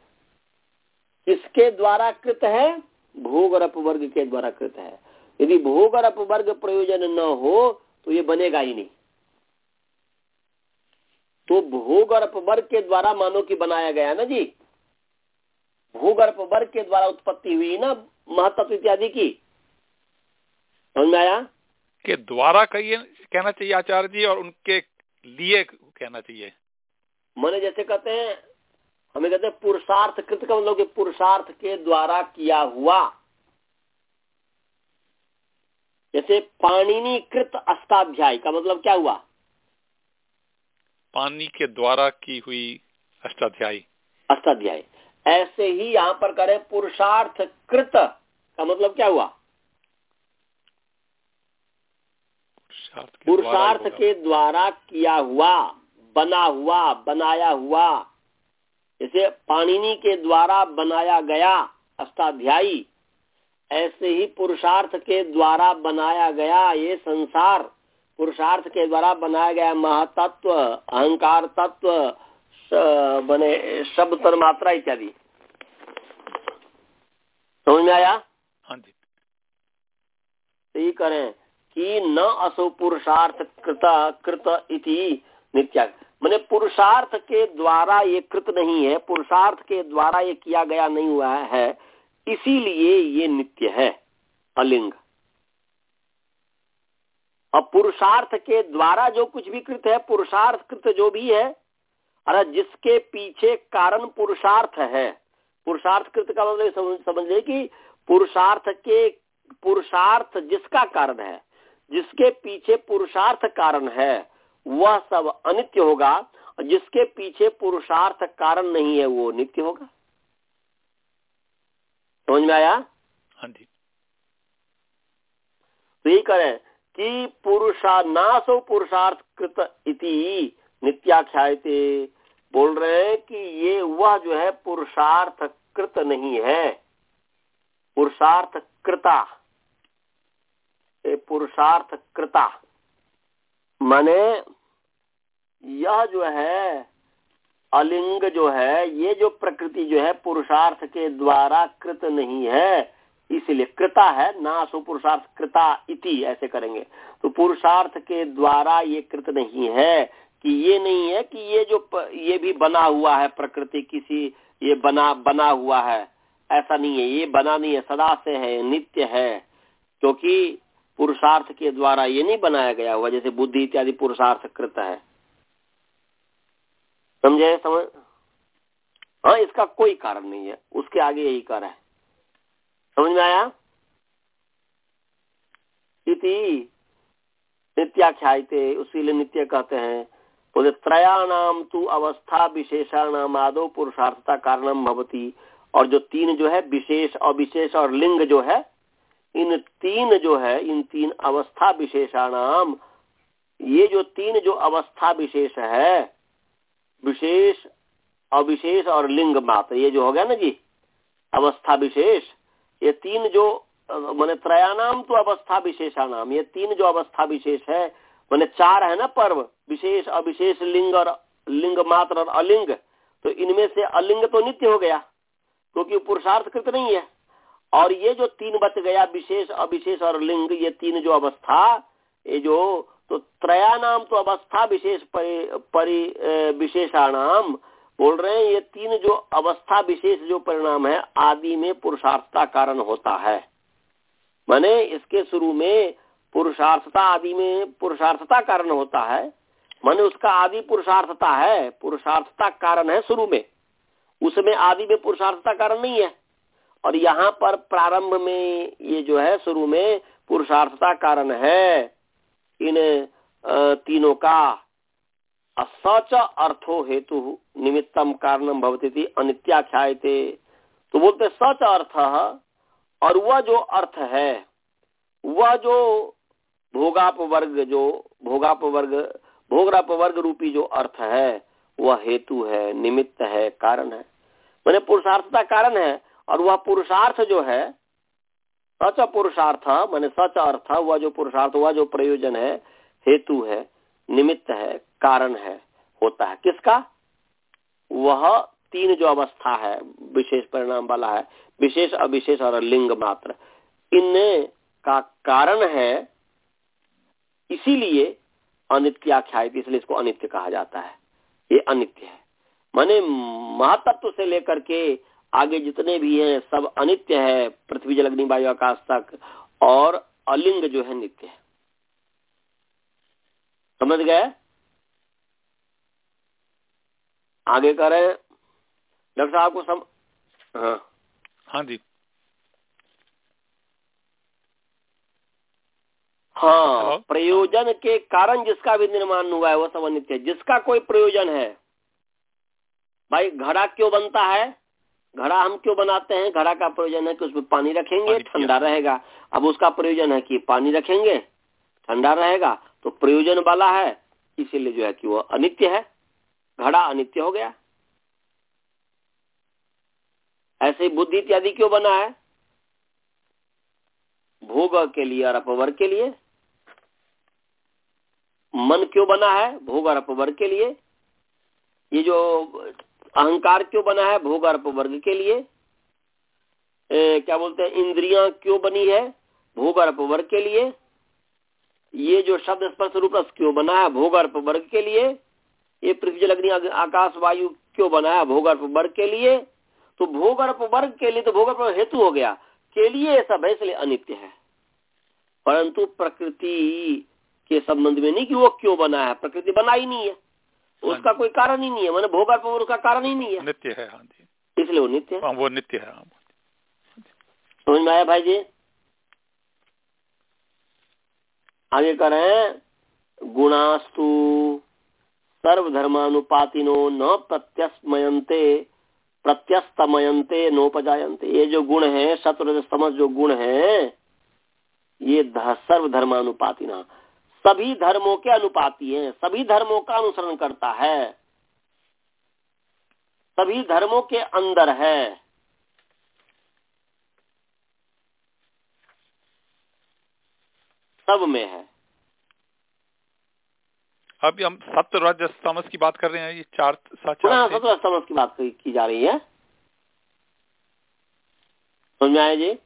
किसके द्वारा कृत है? भोग और अपवर्ग के द्वारा कृत है। यदि भोग और अपवर्ग प्रयोजन न हो तो ये बनेगा ही नहीं। तो भोग और अपवर्ग के द्वारा मानो कि बनाया गया ना जी? भोग और अपवर्ग के द्वारा उत्पत्ति हुई ना महत्व इत्यादि की? समझ में आया? के द्वारा कहिए कहना चाहिए आचार्य जी और उनके लिए कहना चाहिए। मैंने जैसे कहते हैं हमें कहते हैं पुरुषार्थ कृत का मतलब पुरुषार्थ के द्वारा किया हुआ। जैसे पाणिनी कृत अष्टाध्याय का मतलब क्या हुआ? पानी के द्वारा की हुई अष्टाध्यायी अष्टाध्याय ऐसे ही यहाँ पर करें पुरुषार्थ कृत का मतलब क्या हुआ? पुरुषार्थ के द्वारा किया हुआ बना हुआ बनाया हुआ। जैसे पाणिनि के द्वारा बनाया गया अष्टाध्यायी ऐसे ही पुरुषार्थ के द्वारा बनाया गया ये संसार पुरुषार्थ के द्वारा बनाया गया महातत्व अहंकार तत्व बने शब्द तर मात्रा इत्यादि। समझ में आया? हाँ जी। तो करें कि न असो पुरुषार्थ कृत कृत इति नित्या मैंने पुरुषार्थ के द्वारा ये कृत नहीं है, पुरुषार्थ के द्वारा ये किया गया नहीं हुआ है, इसीलिए ये नित्य है, अलिंग। अब पुरुषार्थ के द्वारा जो कुछ भी कृत है, पुरुषार्थ कृत जो भी है, अरे जिसके पीछे कारण पुरुषार्थ है, पुरुषार्थ कृत का मतलब समझ ले कि पुरुषार्थ के, पुरुषार्थ जिसका कारण है, जिसके पीछे पुरुषार्थ कारण है वह सब अनित्य होगा जिसके पीछे पुरुषार्थ कारण नहीं है वो नित्य होगा। समझ में आया? हाँ जी। तो यही करें कि पुरुषा नासो पुरुषार्थ कृत इति नित्याख्यायते। बोल रहे हैं कि ये वह जो है पुरुषार्थ कृत नहीं है। पुरुषार्थ कृता। पुरुषार्थ कृता। माने, यह जो है, अलिंग जो है, ये जो प्रकृति जो है, पुरुषार्थ के द्वारा कृत नहीं है। इसलिए कृता है ना सो पुरुषार्थ कृता इति, ऐसे करेंगे। तो पुरुषार्थ के द्वारा ये कृत नहीं है कि ये नहीं है कि ये जो ये भी बना हुआ है प्रकृति, किसी ये बना बना हुआ है। ऐसा नहीं है, ये बना नहीं है, सदा से है, नित्य है। क्योंकि पुरुषार्थ के द्वारा ये नहीं बनाया गया हुआ, जैसे बुद्धि इत्यादि पुरुषार्थ कृत है। समझे समझ? हाँ इसका कोई कारण नहीं है, उसके आगे यही कर है। समझ में आया? इति नित्याख्यायते, उसी नित्य कहते हैं, बोले, त्रयाणाम तू अवस्था विशेषाणाम आदो पुरुषार्थता कारणम भवती, और जो तीन जो है, विशेष, अविशेष और लिंग जो है इन तीन जो है, इन तीन अवस्था विशेषाणाम, ये जो तीन जो अवस्था विशेष है, विशेष, अविशेष और लिंग मात्र, ये जो हो गया ना जी, अवस्था विशेष, ये तीन जो, मैंने त्रयानाम तो अवस्था विशेषानाम ये तीन जो अवस्था विशेष है, मैंने चार है ना पर्व, विशेष, अविशेष, लिंग और, लिंग मात्र और अलिंग तो इनमें से अलिंग तो नित्य हो गया, क्योंकि पुरुषार्थ कृत नहीं है। और ये जो तीन बच गया विशेष अविशेष और लिंग ये तीन जो अवस्था ये जो तो त्रया नाम तो अवस्था विशेष परि, विशेषाणाम बोल रहे हैं ये तीन जो अवस्था विशेष जो परिणाम है आदि में पुरुषार्थता कारण होता है। माने इसके शुरू में पुरुषार्थता आदि में पुरुषार्थता कारण होता है माने उसका आदि पुरुषार्थता है पुरुषार्थता कारण है शुरू में। उसमें आदि में पुरुषार्थता कारण नहीं है। और यहाँ पर प्रारंभ में ये जो है, शुरू में पुरुषार्थता कारण है इन तीनों का। सच अर्थो हेतु निमित्तम कारणम भवती थी अनित्याख्यायते। तो बोलते सच अर्थ, और वह जो अर्थ है, वह जो भोगाप वर्ग जो भोगाप वर्ग भोगराप वर्ग रूपी जो अर्थ है, वह हेतु है, निमित्त है, कारण है। मैंने पुरुषार्थता कारण है और वह पुरुषार्थ जो है, सच पुरुषार्थ, मैंने सच अर्थ, वह जो पुरुषार्थ, वह जो प्रयोजन है, हेतु है, निमित्त है, कारण है, होता है। किसका? वह तीन जो अवस्था है, विशेष परिणाम वाला है, विशेष, अविशेष और लिंग मात्र। इन का कारण है, इसीलिए अनित्याख्यायित इसलिए इसको अनित्य कहा जाता है। ये अनित्य है। माने महातत्व से लेकर के आगे जितने भी हैं सब अनित्य है पृथ्वी जल अग्नि वायु आकाश तक और अलिंग जो है नित्य है। समझ गए? आगे करें डॉक्टर साहब को सम हाँ। हाँ जी। हाँ प्रयोजन के कारण जिसका भी निर्माण हुआ है वो सब अनित्य है। जिसका कोई प्रयोजन है भाई घड़ा क्यों बनता है? घड़ा हम क्यों बनाते हैं? घड़ा का प्रयोजन है कि उसमें पानी रखेंगे ठंडा रहेगा। अब उसका प्रयोजन है कि पानी रखेंगे ठंडा रहेगा तो प्रयोजन वाला है। इसीलिए जो है कि वो अनित्य है। घड़ा अनित्य हो गया। ऐसे ही बुद्धि इत्यादि क्यों बना है? भोग के लिए और अपवर्ग के लिए। मन क्यों बना है? भोग और अपवर के लिए। ये जो अहंकार क्यों बना है? भोग और अपवर्ग के लिए। ए, क्या बोलते हैं? इंद्रिया क्यों बनी है? भोग और अपवर्ग के लिए। ये जो शब्द स्पर्श रूप क्यों बना है? भोग और वर्ग के लिए। ये पृथ्वी जल आकाश वायु क्यों बना है? भोग और वर्ग के लिए। तो भोग और वर्ग के लिए तो भोग अर्प हेतु हो गया। के लिए ये सब है इसलिए अनित्य है। परंतु प्रकृति के संबंध में नहीं कि वो क्यों बना है। प्रकृति बना ही नहीं हाँ। उसका कोई कारण ही नहीं है मैंने भोग और उसका कारण ही नहीं है। नित्य है हाँ जी। इसलिए वो नित्य है। हाँ, वो नित्य है हाँ। समझ में आया भाई जी? आगे कर रहे हैं गुणास्तु सर्वधर्मानुपातिनो न प्रत्यस्मयंते प्रत्यस्तमयंते नोपजायंते ये जो गुण है समझ जो गुण है ये सर्वधर्मानुपातिना। सभी धर्मों के अनुपाती है सभी धर्मों का अनुसरण करता है। सभी धर्मों के अंदर है। सब में है। अभी हम सत्य रज तमस की बात कर रहे हैं ये चार सा- पुनः चार सत्व की बात की जा रही है। समझ में आए जी?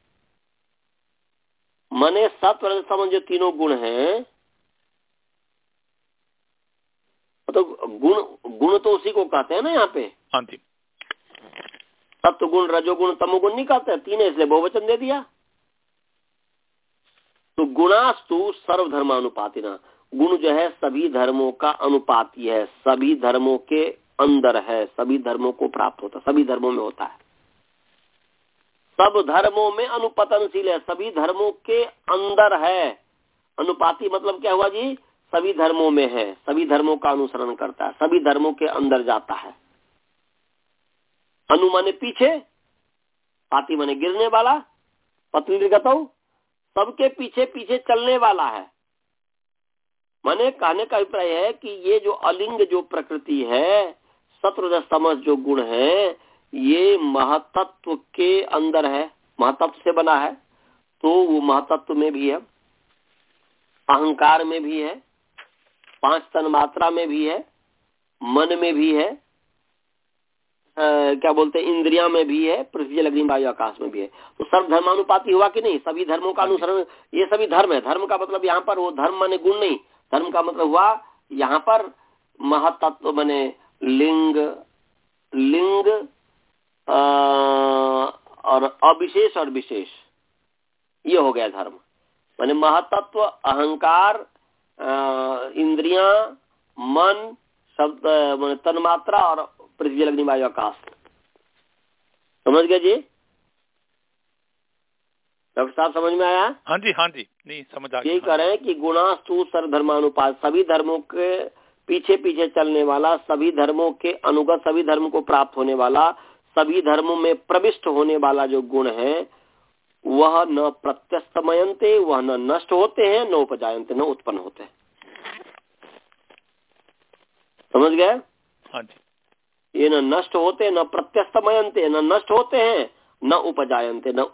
मने रज समझ जो तीनों गुण हैं तो गुण गुण तो उसी को कहते हैं ना यहाँ पे। हाँ जी। सत्व गुण रजोगुण तमोगुण नहीं कहते तीन है इसलिए बहुवचन दे दिया। तो गुणास्तु सर्वधर्मानुपातिना। गुण जो है सभी धर्मों का अनुपाती है। सभी धर्मों के अंदर है। सभी धर्मों को प्राप्त होता है। सभी धर्मों में होता है। सब धर्मों में अनुपतनशील है। सभी धर्मों के अंदर है। अनुपाती मतलब क्या हुआ जी? सभी धर्मों में है, सभी धर्मों का अनुसरण करता है, सभी धर्मों के अंदर जाता है। अनु माने पीछे, पाती माने गिरने वाला पतली गतौ सबके पीछे पीछे चलने वाला है। माने कहने का अभिप्राय है कि ये जो अलिंग जो प्रकृति है सत्र समझ जो गुण है, ये महातत्व के अंदर है, महतत्व से बना है तो वो महातत्व में भी है, अहंकार में भी है पाँच तन मात्रा में भी है मन में भी है आ, क्या बोलते हैं इंद्रिया में भी है पृथ्वी जल अग्नि वायु आकाश में भी है। तो सर्व धर्मानुपाती हुआ कि नहीं? सभी धर्मों का अनुसरण ये सभी धर्म है। धर्म का मतलब यहाँ पर वो धर्म माने गुण नहीं। धर्म का मतलब हुआ यहाँ पर महातत्व बने लिंग लिंग आ, और अविशेष और विशेष। ये हो गया धर्म। माने महतत्व अहंकार इंद्रिया मन शब्द तन्मात्रा और पृथ्वी अग्नि वायु आकाश। समझ गए जी? डॉक्टर साहब समझ में आया? हाँ जी हाँ जी। नहीं समझ आ यही कह रहे हैं कि गुणास्तु सर्वधर्मानुपात सभी धर्मों के पीछे पीछे चलने वाला सभी धर्मों के अनुगत सभी धर्म को प्राप्त होने वाला सभी धर्मों में प्रविष्ट होने वाला जो गुण है वह न प्रत्यस्तमयंते वह न नष्ट होते हैं न उपजायंते न उत्पन्न होते हैं। समझ गए? हाँ ये न नष्ट होते न प्रत्यस्तमयंते न नष्ट होते हैं न उपजायंते न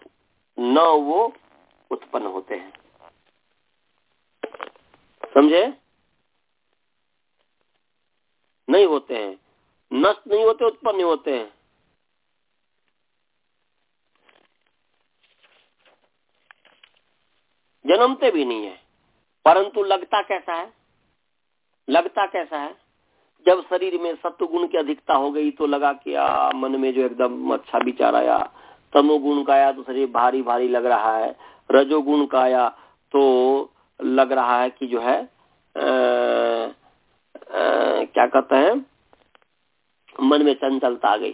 न वो उत्पन्न होते हैं। समझे? नहीं होते हैं। नष्ट नहीं होते उत्पन्न नहीं होते हैं। जन्मते भी नहीं है। परंतु लगता कैसा है? लगता कैसा है? जब शरीर में सत्व गुण की अधिकता हो गई तो लगा कि आ, मन में जो एकदम अच्छा विचार आया। तमोगुण का आया तो शरीर भारी भारी लग रहा है। रजोगुण का आया तो लग रहा है कि जो है आ, आ, क्या कहते हैं? मन में चंचलता आ गई।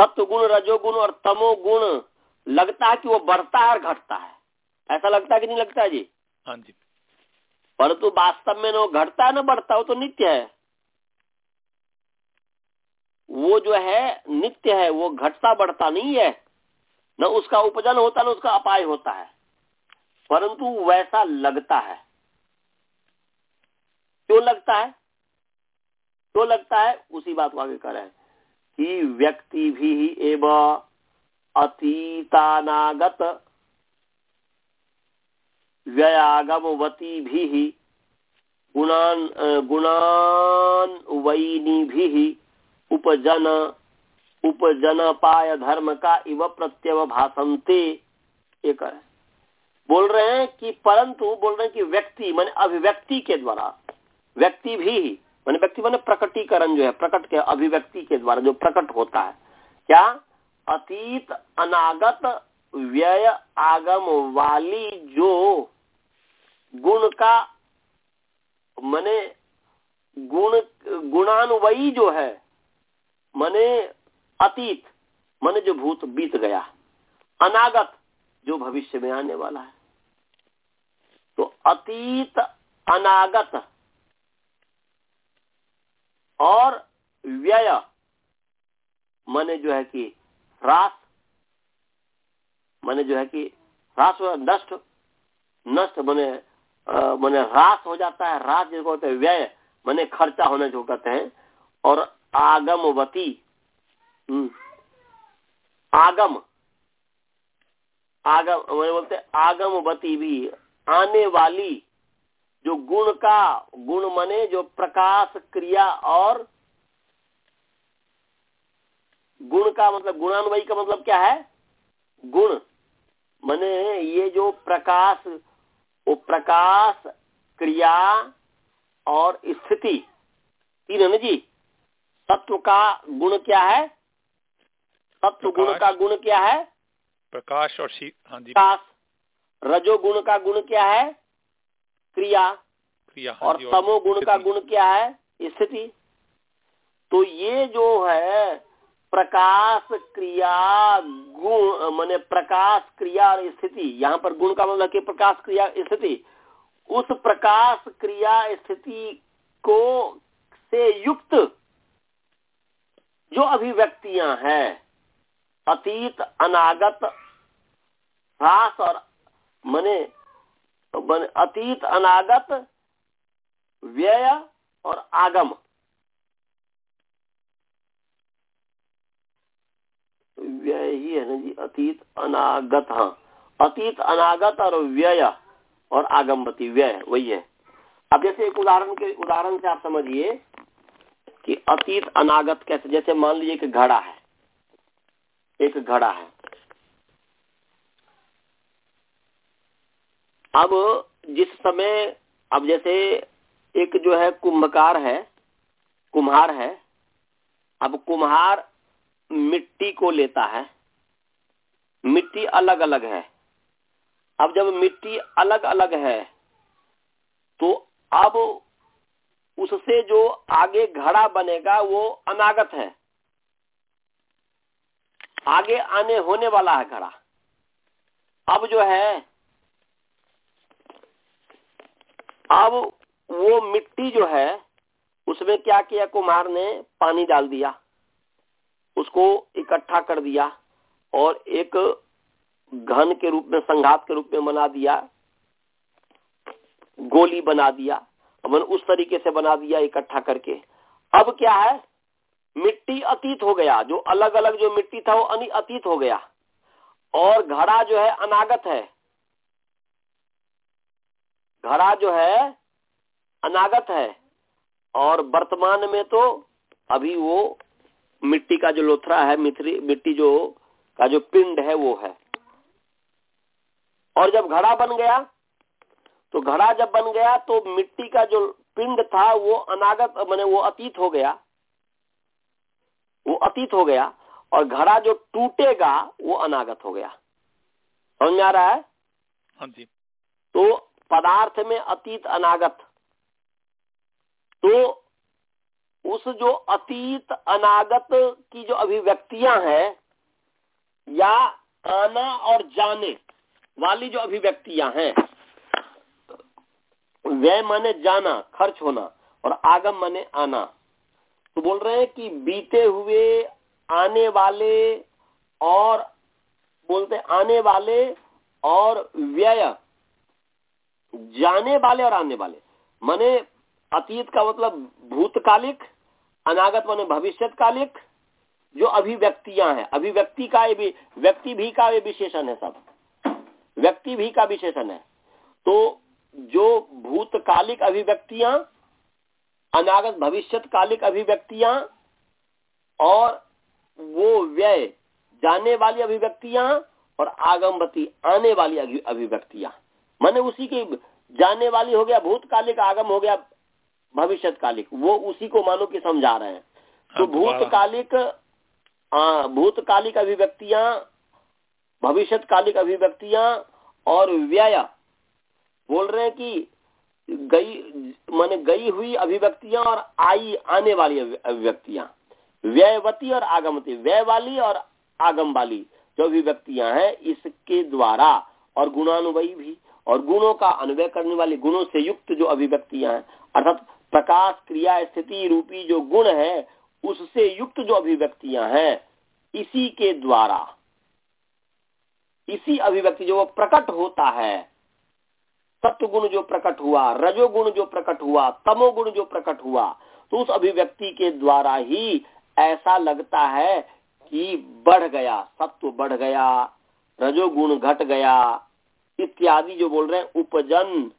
सत्व गुण रजोगुण और तमोगुण लगता है कि वो बढ़ता है और घटता है। ऐसा लगता कि नहीं लगता है जी? हाँ जी। परंतु वास्तव में न घटता है न बढ़ता है वो तो नित्य है। वो जो है नित्य है वो घटता बढ़ता नहीं है। न उसका उपजन होता न उसका अपाय होता है। परंतु वैसा लगता है। क्यों लगता है? क्यों लगता है? उसी बात को आगे कर रहे हैं कि व्यक्ति भी एवं अतीतानागत व्ययागमवती भी, गुणान गुणान वैनी भी उपजन उपजन पाय धर्म का इव प्रत्यव भाषंते एक है। बोल रहे हैं कि परंतु, बोल रहे हैं कि व्यक्ति, माने अभिव्यक्ति के द्वारा, व्यक्ति भी, माने व्यक्ति माने प्रकटीकरण जो है, प्रकट के अभिव्यक्ति के द्वारा जो प्रकट होता है। क्या? अतीत, अनागत, व्यय, आगम वाली जो गुण का, मने गुण, गुणानुवयी जो है, मने अतीत, मन जो भूत बीत गया, अनागत जो भविष्य में आने वाला है। तो अतीत, अनागत और व्यय, मन जो है कि ह्रास मन जो है कि ह्रास नष्ट नष्ट मने मने रास हो जाता है रास जिसको कहते हैं व्यय मैंने खर्चा होने जो कहते हैं और आगमवती हम्म, आगम आगम मैंने बोलते आगमवती भी आने वाली जो गुण का गुण मने जो प्रकाश क्रिया और गुण का मतलब गुणान्वयी का मतलब क्या है? गुण मने ये जो प्रकाश वो प्रकाश क्रिया और स्थिति। तीन है ना जी तत्व का गुण क्या है? तत्व गुण का गुण क्या है? प्रकाश और हाँ जी। प्रकाश। रजो गुण का गुण क्या है? क्रिया। क्रिया हाँ और तमो गुण का गुण क्या है? स्थिति। तो ये जो है प्रकाश क्रिया गुण माने प्रकाश क्रिया और स्थिति। यहाँ पर गुण का मतलब कि प्रकाश क्रिया स्थिति। उस प्रकाश क्रिया स्थिति को से युक्त जो अभिव्यक्तियाँ हैं, अतीत, अनागत ह्रास और मने अतीत, अनागत, व्यय और आगम। व्यय ही ना जी, अतीत, अनागत हाँ। अतीत, अनागत और व्यय और आगमवती व्यय, वही है। अब जैसे एक उदाहरण के, उदाहरण से आप समझिए कि अतीत, अनागत कैसे, जैसे मान लीजिए कि घड़ा है। एक घड़ा है। अब जिस समय, अब जैसे एक जो है कुंभकार है, कुम्हार है, अब कुम्हार मिट्टी को लेता है। मिट्टी अलग अलग है। अब जब मिट्टी अलग अलग है तो अब उससे जो आगे घड़ा बनेगा, वो अनागत है। आगे आने होने वाला है घड़ा। अब जो है, अब वो मिट्टी जो है, उसमें क्या किया कुमार ने? पानी डाल दिया। उसको इकट्ठा कर दिया। और एक घन के रूप में, संघात के रूप में बना दिया, गोली बना दिया मन उस तरीके से बना दिया इकट्ठा करके। अब क्या है? मिट्टी अतीत हो गया। जो अलग अलग जो मिट्टी था, वो अतीत हो गया। और घड़ा जो है, अनागत है। घड़ा जो है, अनागत है। और वर्तमान में तो अभी वो मिट्टी का जो लोथरा है मिट्टी जो का जो पिंड है वो है। और जब घड़ा बन गया तो घड़ा जब बन गया तो मिट्टी का जो पिंड था वो अनागत मैंने वो अतीत हो गया। वो अतीत हो गया और घड़ा जो टूटेगा वो अनागत हो गया। समझ में आ रहा है? हाँ जी। तो पदार्थ में अतीत अनागत। तो उस जो अतीत अनागत की जो अभिव्यक्तियाँ हैं या आना और जाने वाली जो अभिव्यक्तियाँ हैं, व्यय माने जाना, खर्च होना और आगम माने आना। तो बोल रहे हैं कि बीते हुए आने वाले और बोलते आने वाले और व्यय, जाने वाले और आने वाले। माने अतीत का मतलब भूतकालिक, अनागत माने भविष्यकालिक जो अभिव्यक्तियाँ हैं अभिव्यक्ति का भी व्यक्ति भी का ये विशेषण है सब। व्यक्ति भी का विशेषण है। तो जो भूतकालिक अभिव्यक्तियाँ अनागत भविष्यकालिक अभिव्यक्तियाँ और वो व्यय जाने वाली अभिव्यक्तियाँ और आगमवती आने वाली अभिव्यक्तियाँ। मैंने उसी की जाने वाली हो गया भूतकालिक आगम हो गया भविष्यकालिक वो उसी को मानो कि समझा रहे हैं। तो भूतकालिक अभिव्यक्तियाँ भविष्यकालिक अभिव्यक्तियाँ और व्यय। बोल रहे हैं कि गई, माने गई हुई अभिव्यक्तियाँ और आई, आने वाली अभिव्यक्तियाँ। व्ययवती और आगमती। व्यय वाली और आगम वाली जो अभिव्यक्तियाँ हैं, इसके द्वारा और गुणानुवयी भी। और गुणों का अन्वय करने वाली, गुणों से युक्त जो अभिव्यक्तियाँ हैं, अर्थात प्रकाश, क्रिया, स्थिति, रूपी जो गुण है उससे युक्त जो अभिव्यक्तियाँ हैं, इसी के द्वारा, इसी अभिव्यक्ति जो प्रकट होता है सत्य गुण जो प्रकट हुआ, रजोगुण जो प्रकट हुआ, तमोगुण जो प्रकट हुआ तो उस अभिव्यक्ति के द्वारा ही ऐसा लगता है कि बढ़ गया, सत्व बढ़ गया, रजोगुण घट गया, इत्यादि जो बोल रहे हैं, उपजन,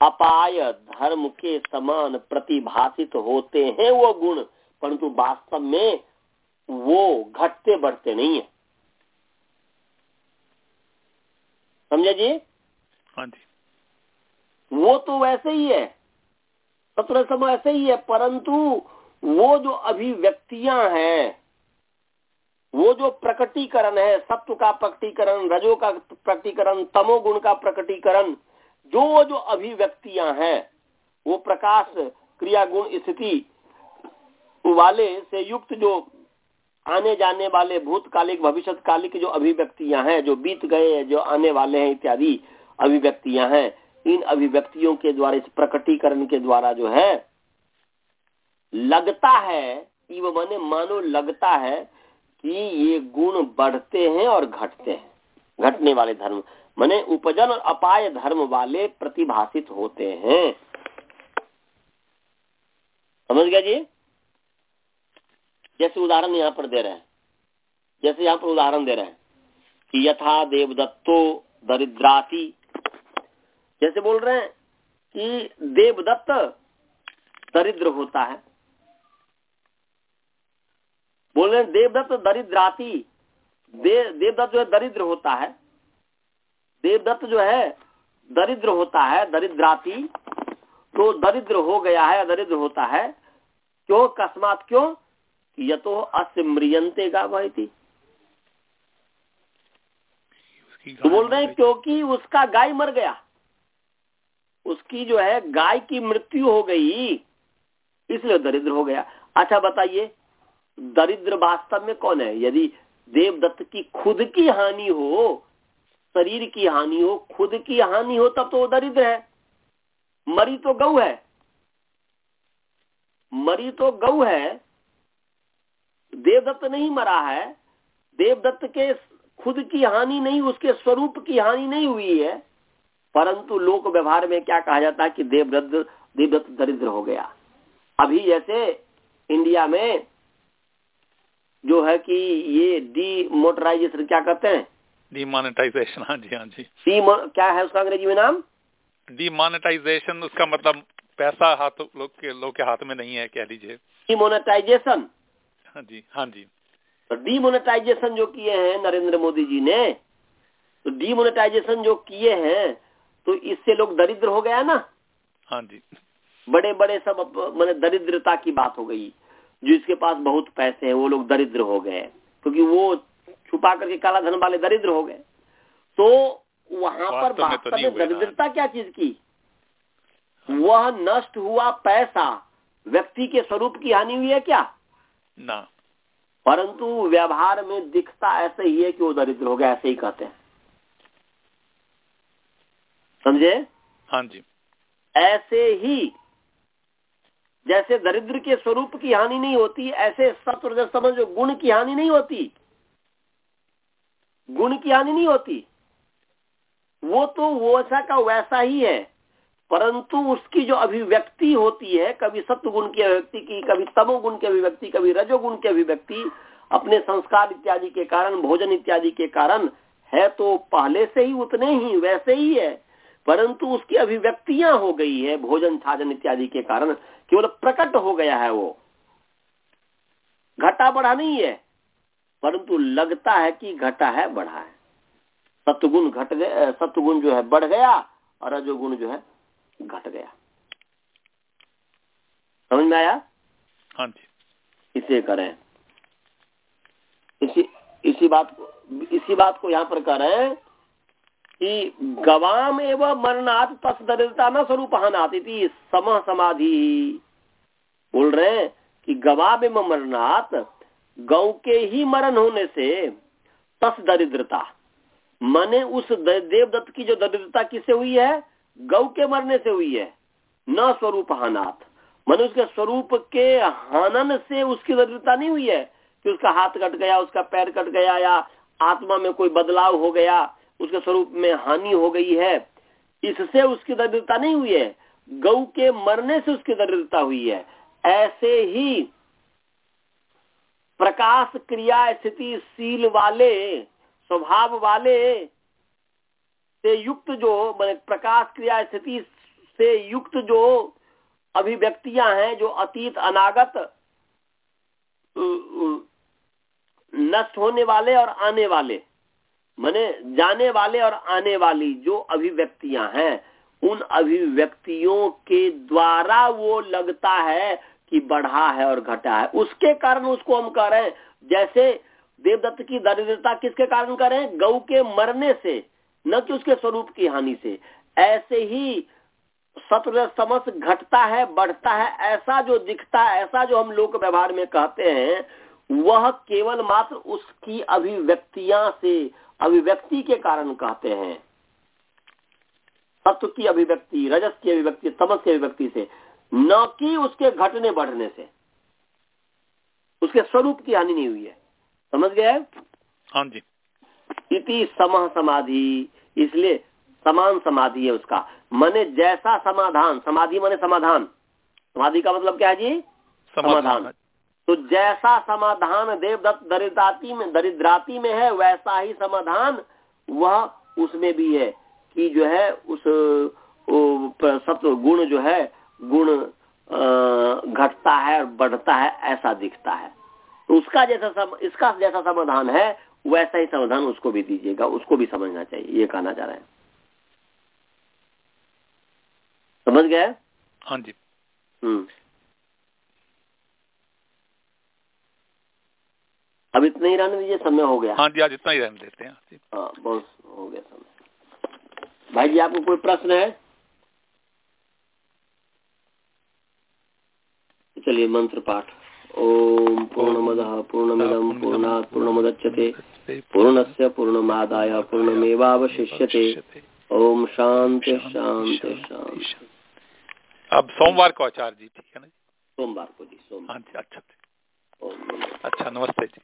अपाय, धर्म के समान प्रतिभाषित होते हैं वो गुण। परंतु वास्तव में वो घटते बढ़ते नहीं है। समझा जी? हाँ जी। वो तो वैसे ही है। सत्र समय ऐसे ही है परंतु वो जो अभिव्यक्तियाँ हैं वो जो प्रकटीकरण है सत्व का प्रकटीकरण रजो का प्रकटीकरण तमोगुण का प्रकटीकरण जो जो अभिव्यक्तियाँ हैं वो प्रकाश क्रिया गुण स्थिति वाले से युक्त जो आने जाने वाले भूतकालिक, भविष्यकालिक जो अभिव्यक्तियाँ हैं, जो बीत गए जो आने वाले हैं इत्यादि अभिव्यक्तियाँ हैं, इन अभिव्यक्तियों के द्वारा, इस प्रकटीकरण के द्वारा जो है, लगता है, इव माने मानो लगता है कि ये गुण बढ़ते हैं और घटते हैं, घटने वाले धर्म। माने उपजन और अपाय धर्म वाले प्रतिभाषित होते हैं। समझ गया जी? जैसे उदाहरण यहाँ पर दे रहे हैं जैसे यहाँ पर उदाहरण दे रहे हैं कि यथा देवदत्तो दरिद्राती जैसे बोल रहे हैं कि देवदत्त दरिद्र होता है। बोल रहे हैं देवदत्त दरिद्राती दे, देवदत्त जो है दरिद्र होता है। देवदत्त जो है दरिद्र होता है दरिद्राती तो दरिद्र हो गया है दरिद्र होता है। क्यों? कस्मात क्यों? ये तो अस्य मृियंते गा थी तो बोल रहे हैं क्योंकि उसका गाय मर गया। उसकी जो है गाय की मृत्यु हो गई इसलिए दरिद्र हो गया। अच्छा बताइए दरिद्र वास्तव में कौन है? यदि देवदत्त की खुद की हानि हो शरीर की हानि हो खुद की हानि हो तब तो वो दरिद्र है। मरी तो गौ है। मरी तो गौ है देवदत्त नहीं मरा है। देवदत्त के खुद की हानि नहीं उसके स्वरूप की हानि नहीं हुई है। परंतु लोक व्यवहार में क्या कहा जाता है कि देवदत्त देवदत्त दरिद्र हो गया। अभी जैसे इंडिया में जो है कि ये डी मोटराइजेशन क्या कहते हैं? डी डीमोनेटाइजेशन हाँ जी हाँ जी। डी क्या है उसका अंग्रेज़ी में नाम? डी डीमोनेटाइजेशन उसका मतलब पैसा हाथ लोग के लोग के हाथ में नहीं है कह लीजिए। डीमोनेटाइजेशन हाँ जी हाँ जी। तो डीमोनेटाइजेशन जो किए हैं नरेंद्र मोदी जी ने तो डीमोनेटाइजेशन जो किए हैं तो इससे लोग दरिद्र हो गया ना? हाँ जी। बड़े बड़े सब मैंने दरिद्रता की बात हो गई जिसके पास बहुत पैसे हैं वो लोग दरिद्र हो गए क्योंकि वो छुपा करके काला धन वाले दरिद्र हो गए। तो वहाँ पर वास्तव में तो में दरिद्रता क्या चीज़ की? वह नष्ट हुआ पैसा व्यक्ति के स्वरूप की हानि हुई है क्या? ना। परंतु व्यवहार में दिखता ऐसे ही है कि वो दरिद्र हो गया ऐसे ही कहते हैं। समझे? हाँ जी। ऐसे ही जैसे दरिद्र के स्वरूप की हानि नहीं होती ऐसे सत्व समझो गुण की हानि नहीं होती गुण की हानि नहीं होती वो तो वैसा का वैसा ही है। परंतु उसकी जो अभिव्यक्ति होती है, कभी सत्व गुण की अभिव्यक्ति की, कभी तमो गुण की अभिव्यक्ति, कभी रजोगुण की अभिव्यक्ति, अपने संस्कार इत्यादि के कारण, भोजन इत्यादि के कारण, है तो पहले से ही उतने ही, वैसे ही है। परंतु उसकी अभिव्यक्तियाँ हो गई है, भोजन छाजन इत्यादि के कारण, केवल प्रकट हो गया है वो। घटा बढ़ा नहीं है, परंतु लगता है कि घटा है, बढ़ा है। सत्गुण घट गया सत्गुण जो है, बढ़ गया, और रजोगुण जो है घट गया। समझ में आया? हाँ जी। इसे करें इसी इसी बात को इसी बात को यहाँ पर करें कि गवाम एवं मरनाथ तस दरिद्रता न स्वरूप हनाती थी सम समाधि। बोल रहे हैं कि गवाम एवं मरनाथ गौ के ही मरण होने से तस दरिद्रता मने उस देवदत्त की जो दरिद्रता किससे हुई है? गौ के मरने से हुई है। न स्वरूप हानात। माने उसके स्वरूप के हनन से उसकी दरिद्रता नहीं हुई है कि उसका हाथ कट गया, उसका पैर कट गया या आत्मा में कोई बदलाव हो गया, उसके स्वरूप में हानि हो गई है। इससे उसकी दरिद्रता नहीं हुई है। गौ के मरने से उसकी दरिद्रता हुई है। ऐसे ही प्रकाश क्रिया स्थिति, शील वाले, स्वभाव वाले से युक्त जो, मैंने प्रकाश क्रिया स्थिति से युक्त जो अभिव्यक्तियाँ हैं, जो अतीत, अनागत नष्ट होने वाले और आने वाले, माने जाने वाले और आने वाली जो अभिव्यक्तियाँ हैं, उन अभिव्यक्तियों के द्वारा वो लगता है कि बढ़ा है और घटा है। उसके कारण उसको हम कह रहे हैं, जैसे देवदत्त की दरिद्रता किसके कारण कर गऊ के मरने से। न कि उसके स्वरूप की हानि से। ऐसे ही सत्र समस घटता है, बढ़ता है, ऐसा जो दिखता है, ऐसा जो हम लोक व्यवहार में कहते हैं, वह केवल मात्र उसकी अभिव्यक्तियाँ से, अभिव्यक्ति के कारण कहते हैं। सत्व की अभिव्यक्ति, रजस की अभिव्यक्ति तमस की अभिव्यक्ति से, न कि उसके घटने बढ़ने से। उसके स्वरूप की हानि नहीं हुई है। समझ गए? हाँ जी। इति समह समाधि। इसलिए समान समाधि है उसका। मने जैसा समाधान समाधि मने समाधान। समाधि का मतलब क्या है जी? समाधान। तो जैसा समाधान देवदत्त दरिद्राती में दरिद्राती में है वैसा ही समाधान वह उसमें भी है कि जो है उस सत्व गुण जो है गुण घटता है और बढ़ता है ऐसा दिखता है। तो उसका जैसा सम, इसका जैसा समाधान है वैसा ही समाधान उसको भी दीजिएगा उसको भी समझना चाहिए ये कहना चाह रहे हैं। समझ गया हाँ जी। हम्म। अब इतना ही रहने दीजिए समय हो गया। हाँ जी आज इतना ही रहने देते हैं। हाँ बहुत हो गया समय। भाई जी आपको कोई प्रश्न है? चलिए मंत्र पाठ। ओम पूर्णमद पूर्णमिदम पूर्णा पूर्णमुदच्यते पूर्णस्य पूर्णमादाय पूर्णमेवावशिष्यते। ओम शांति शांति शांति अब सोमवार को आचार्य जी ठीक है ना सोमवार को जी सोमवार। हाँ अच्छा। अच्छा नमस्ते जी।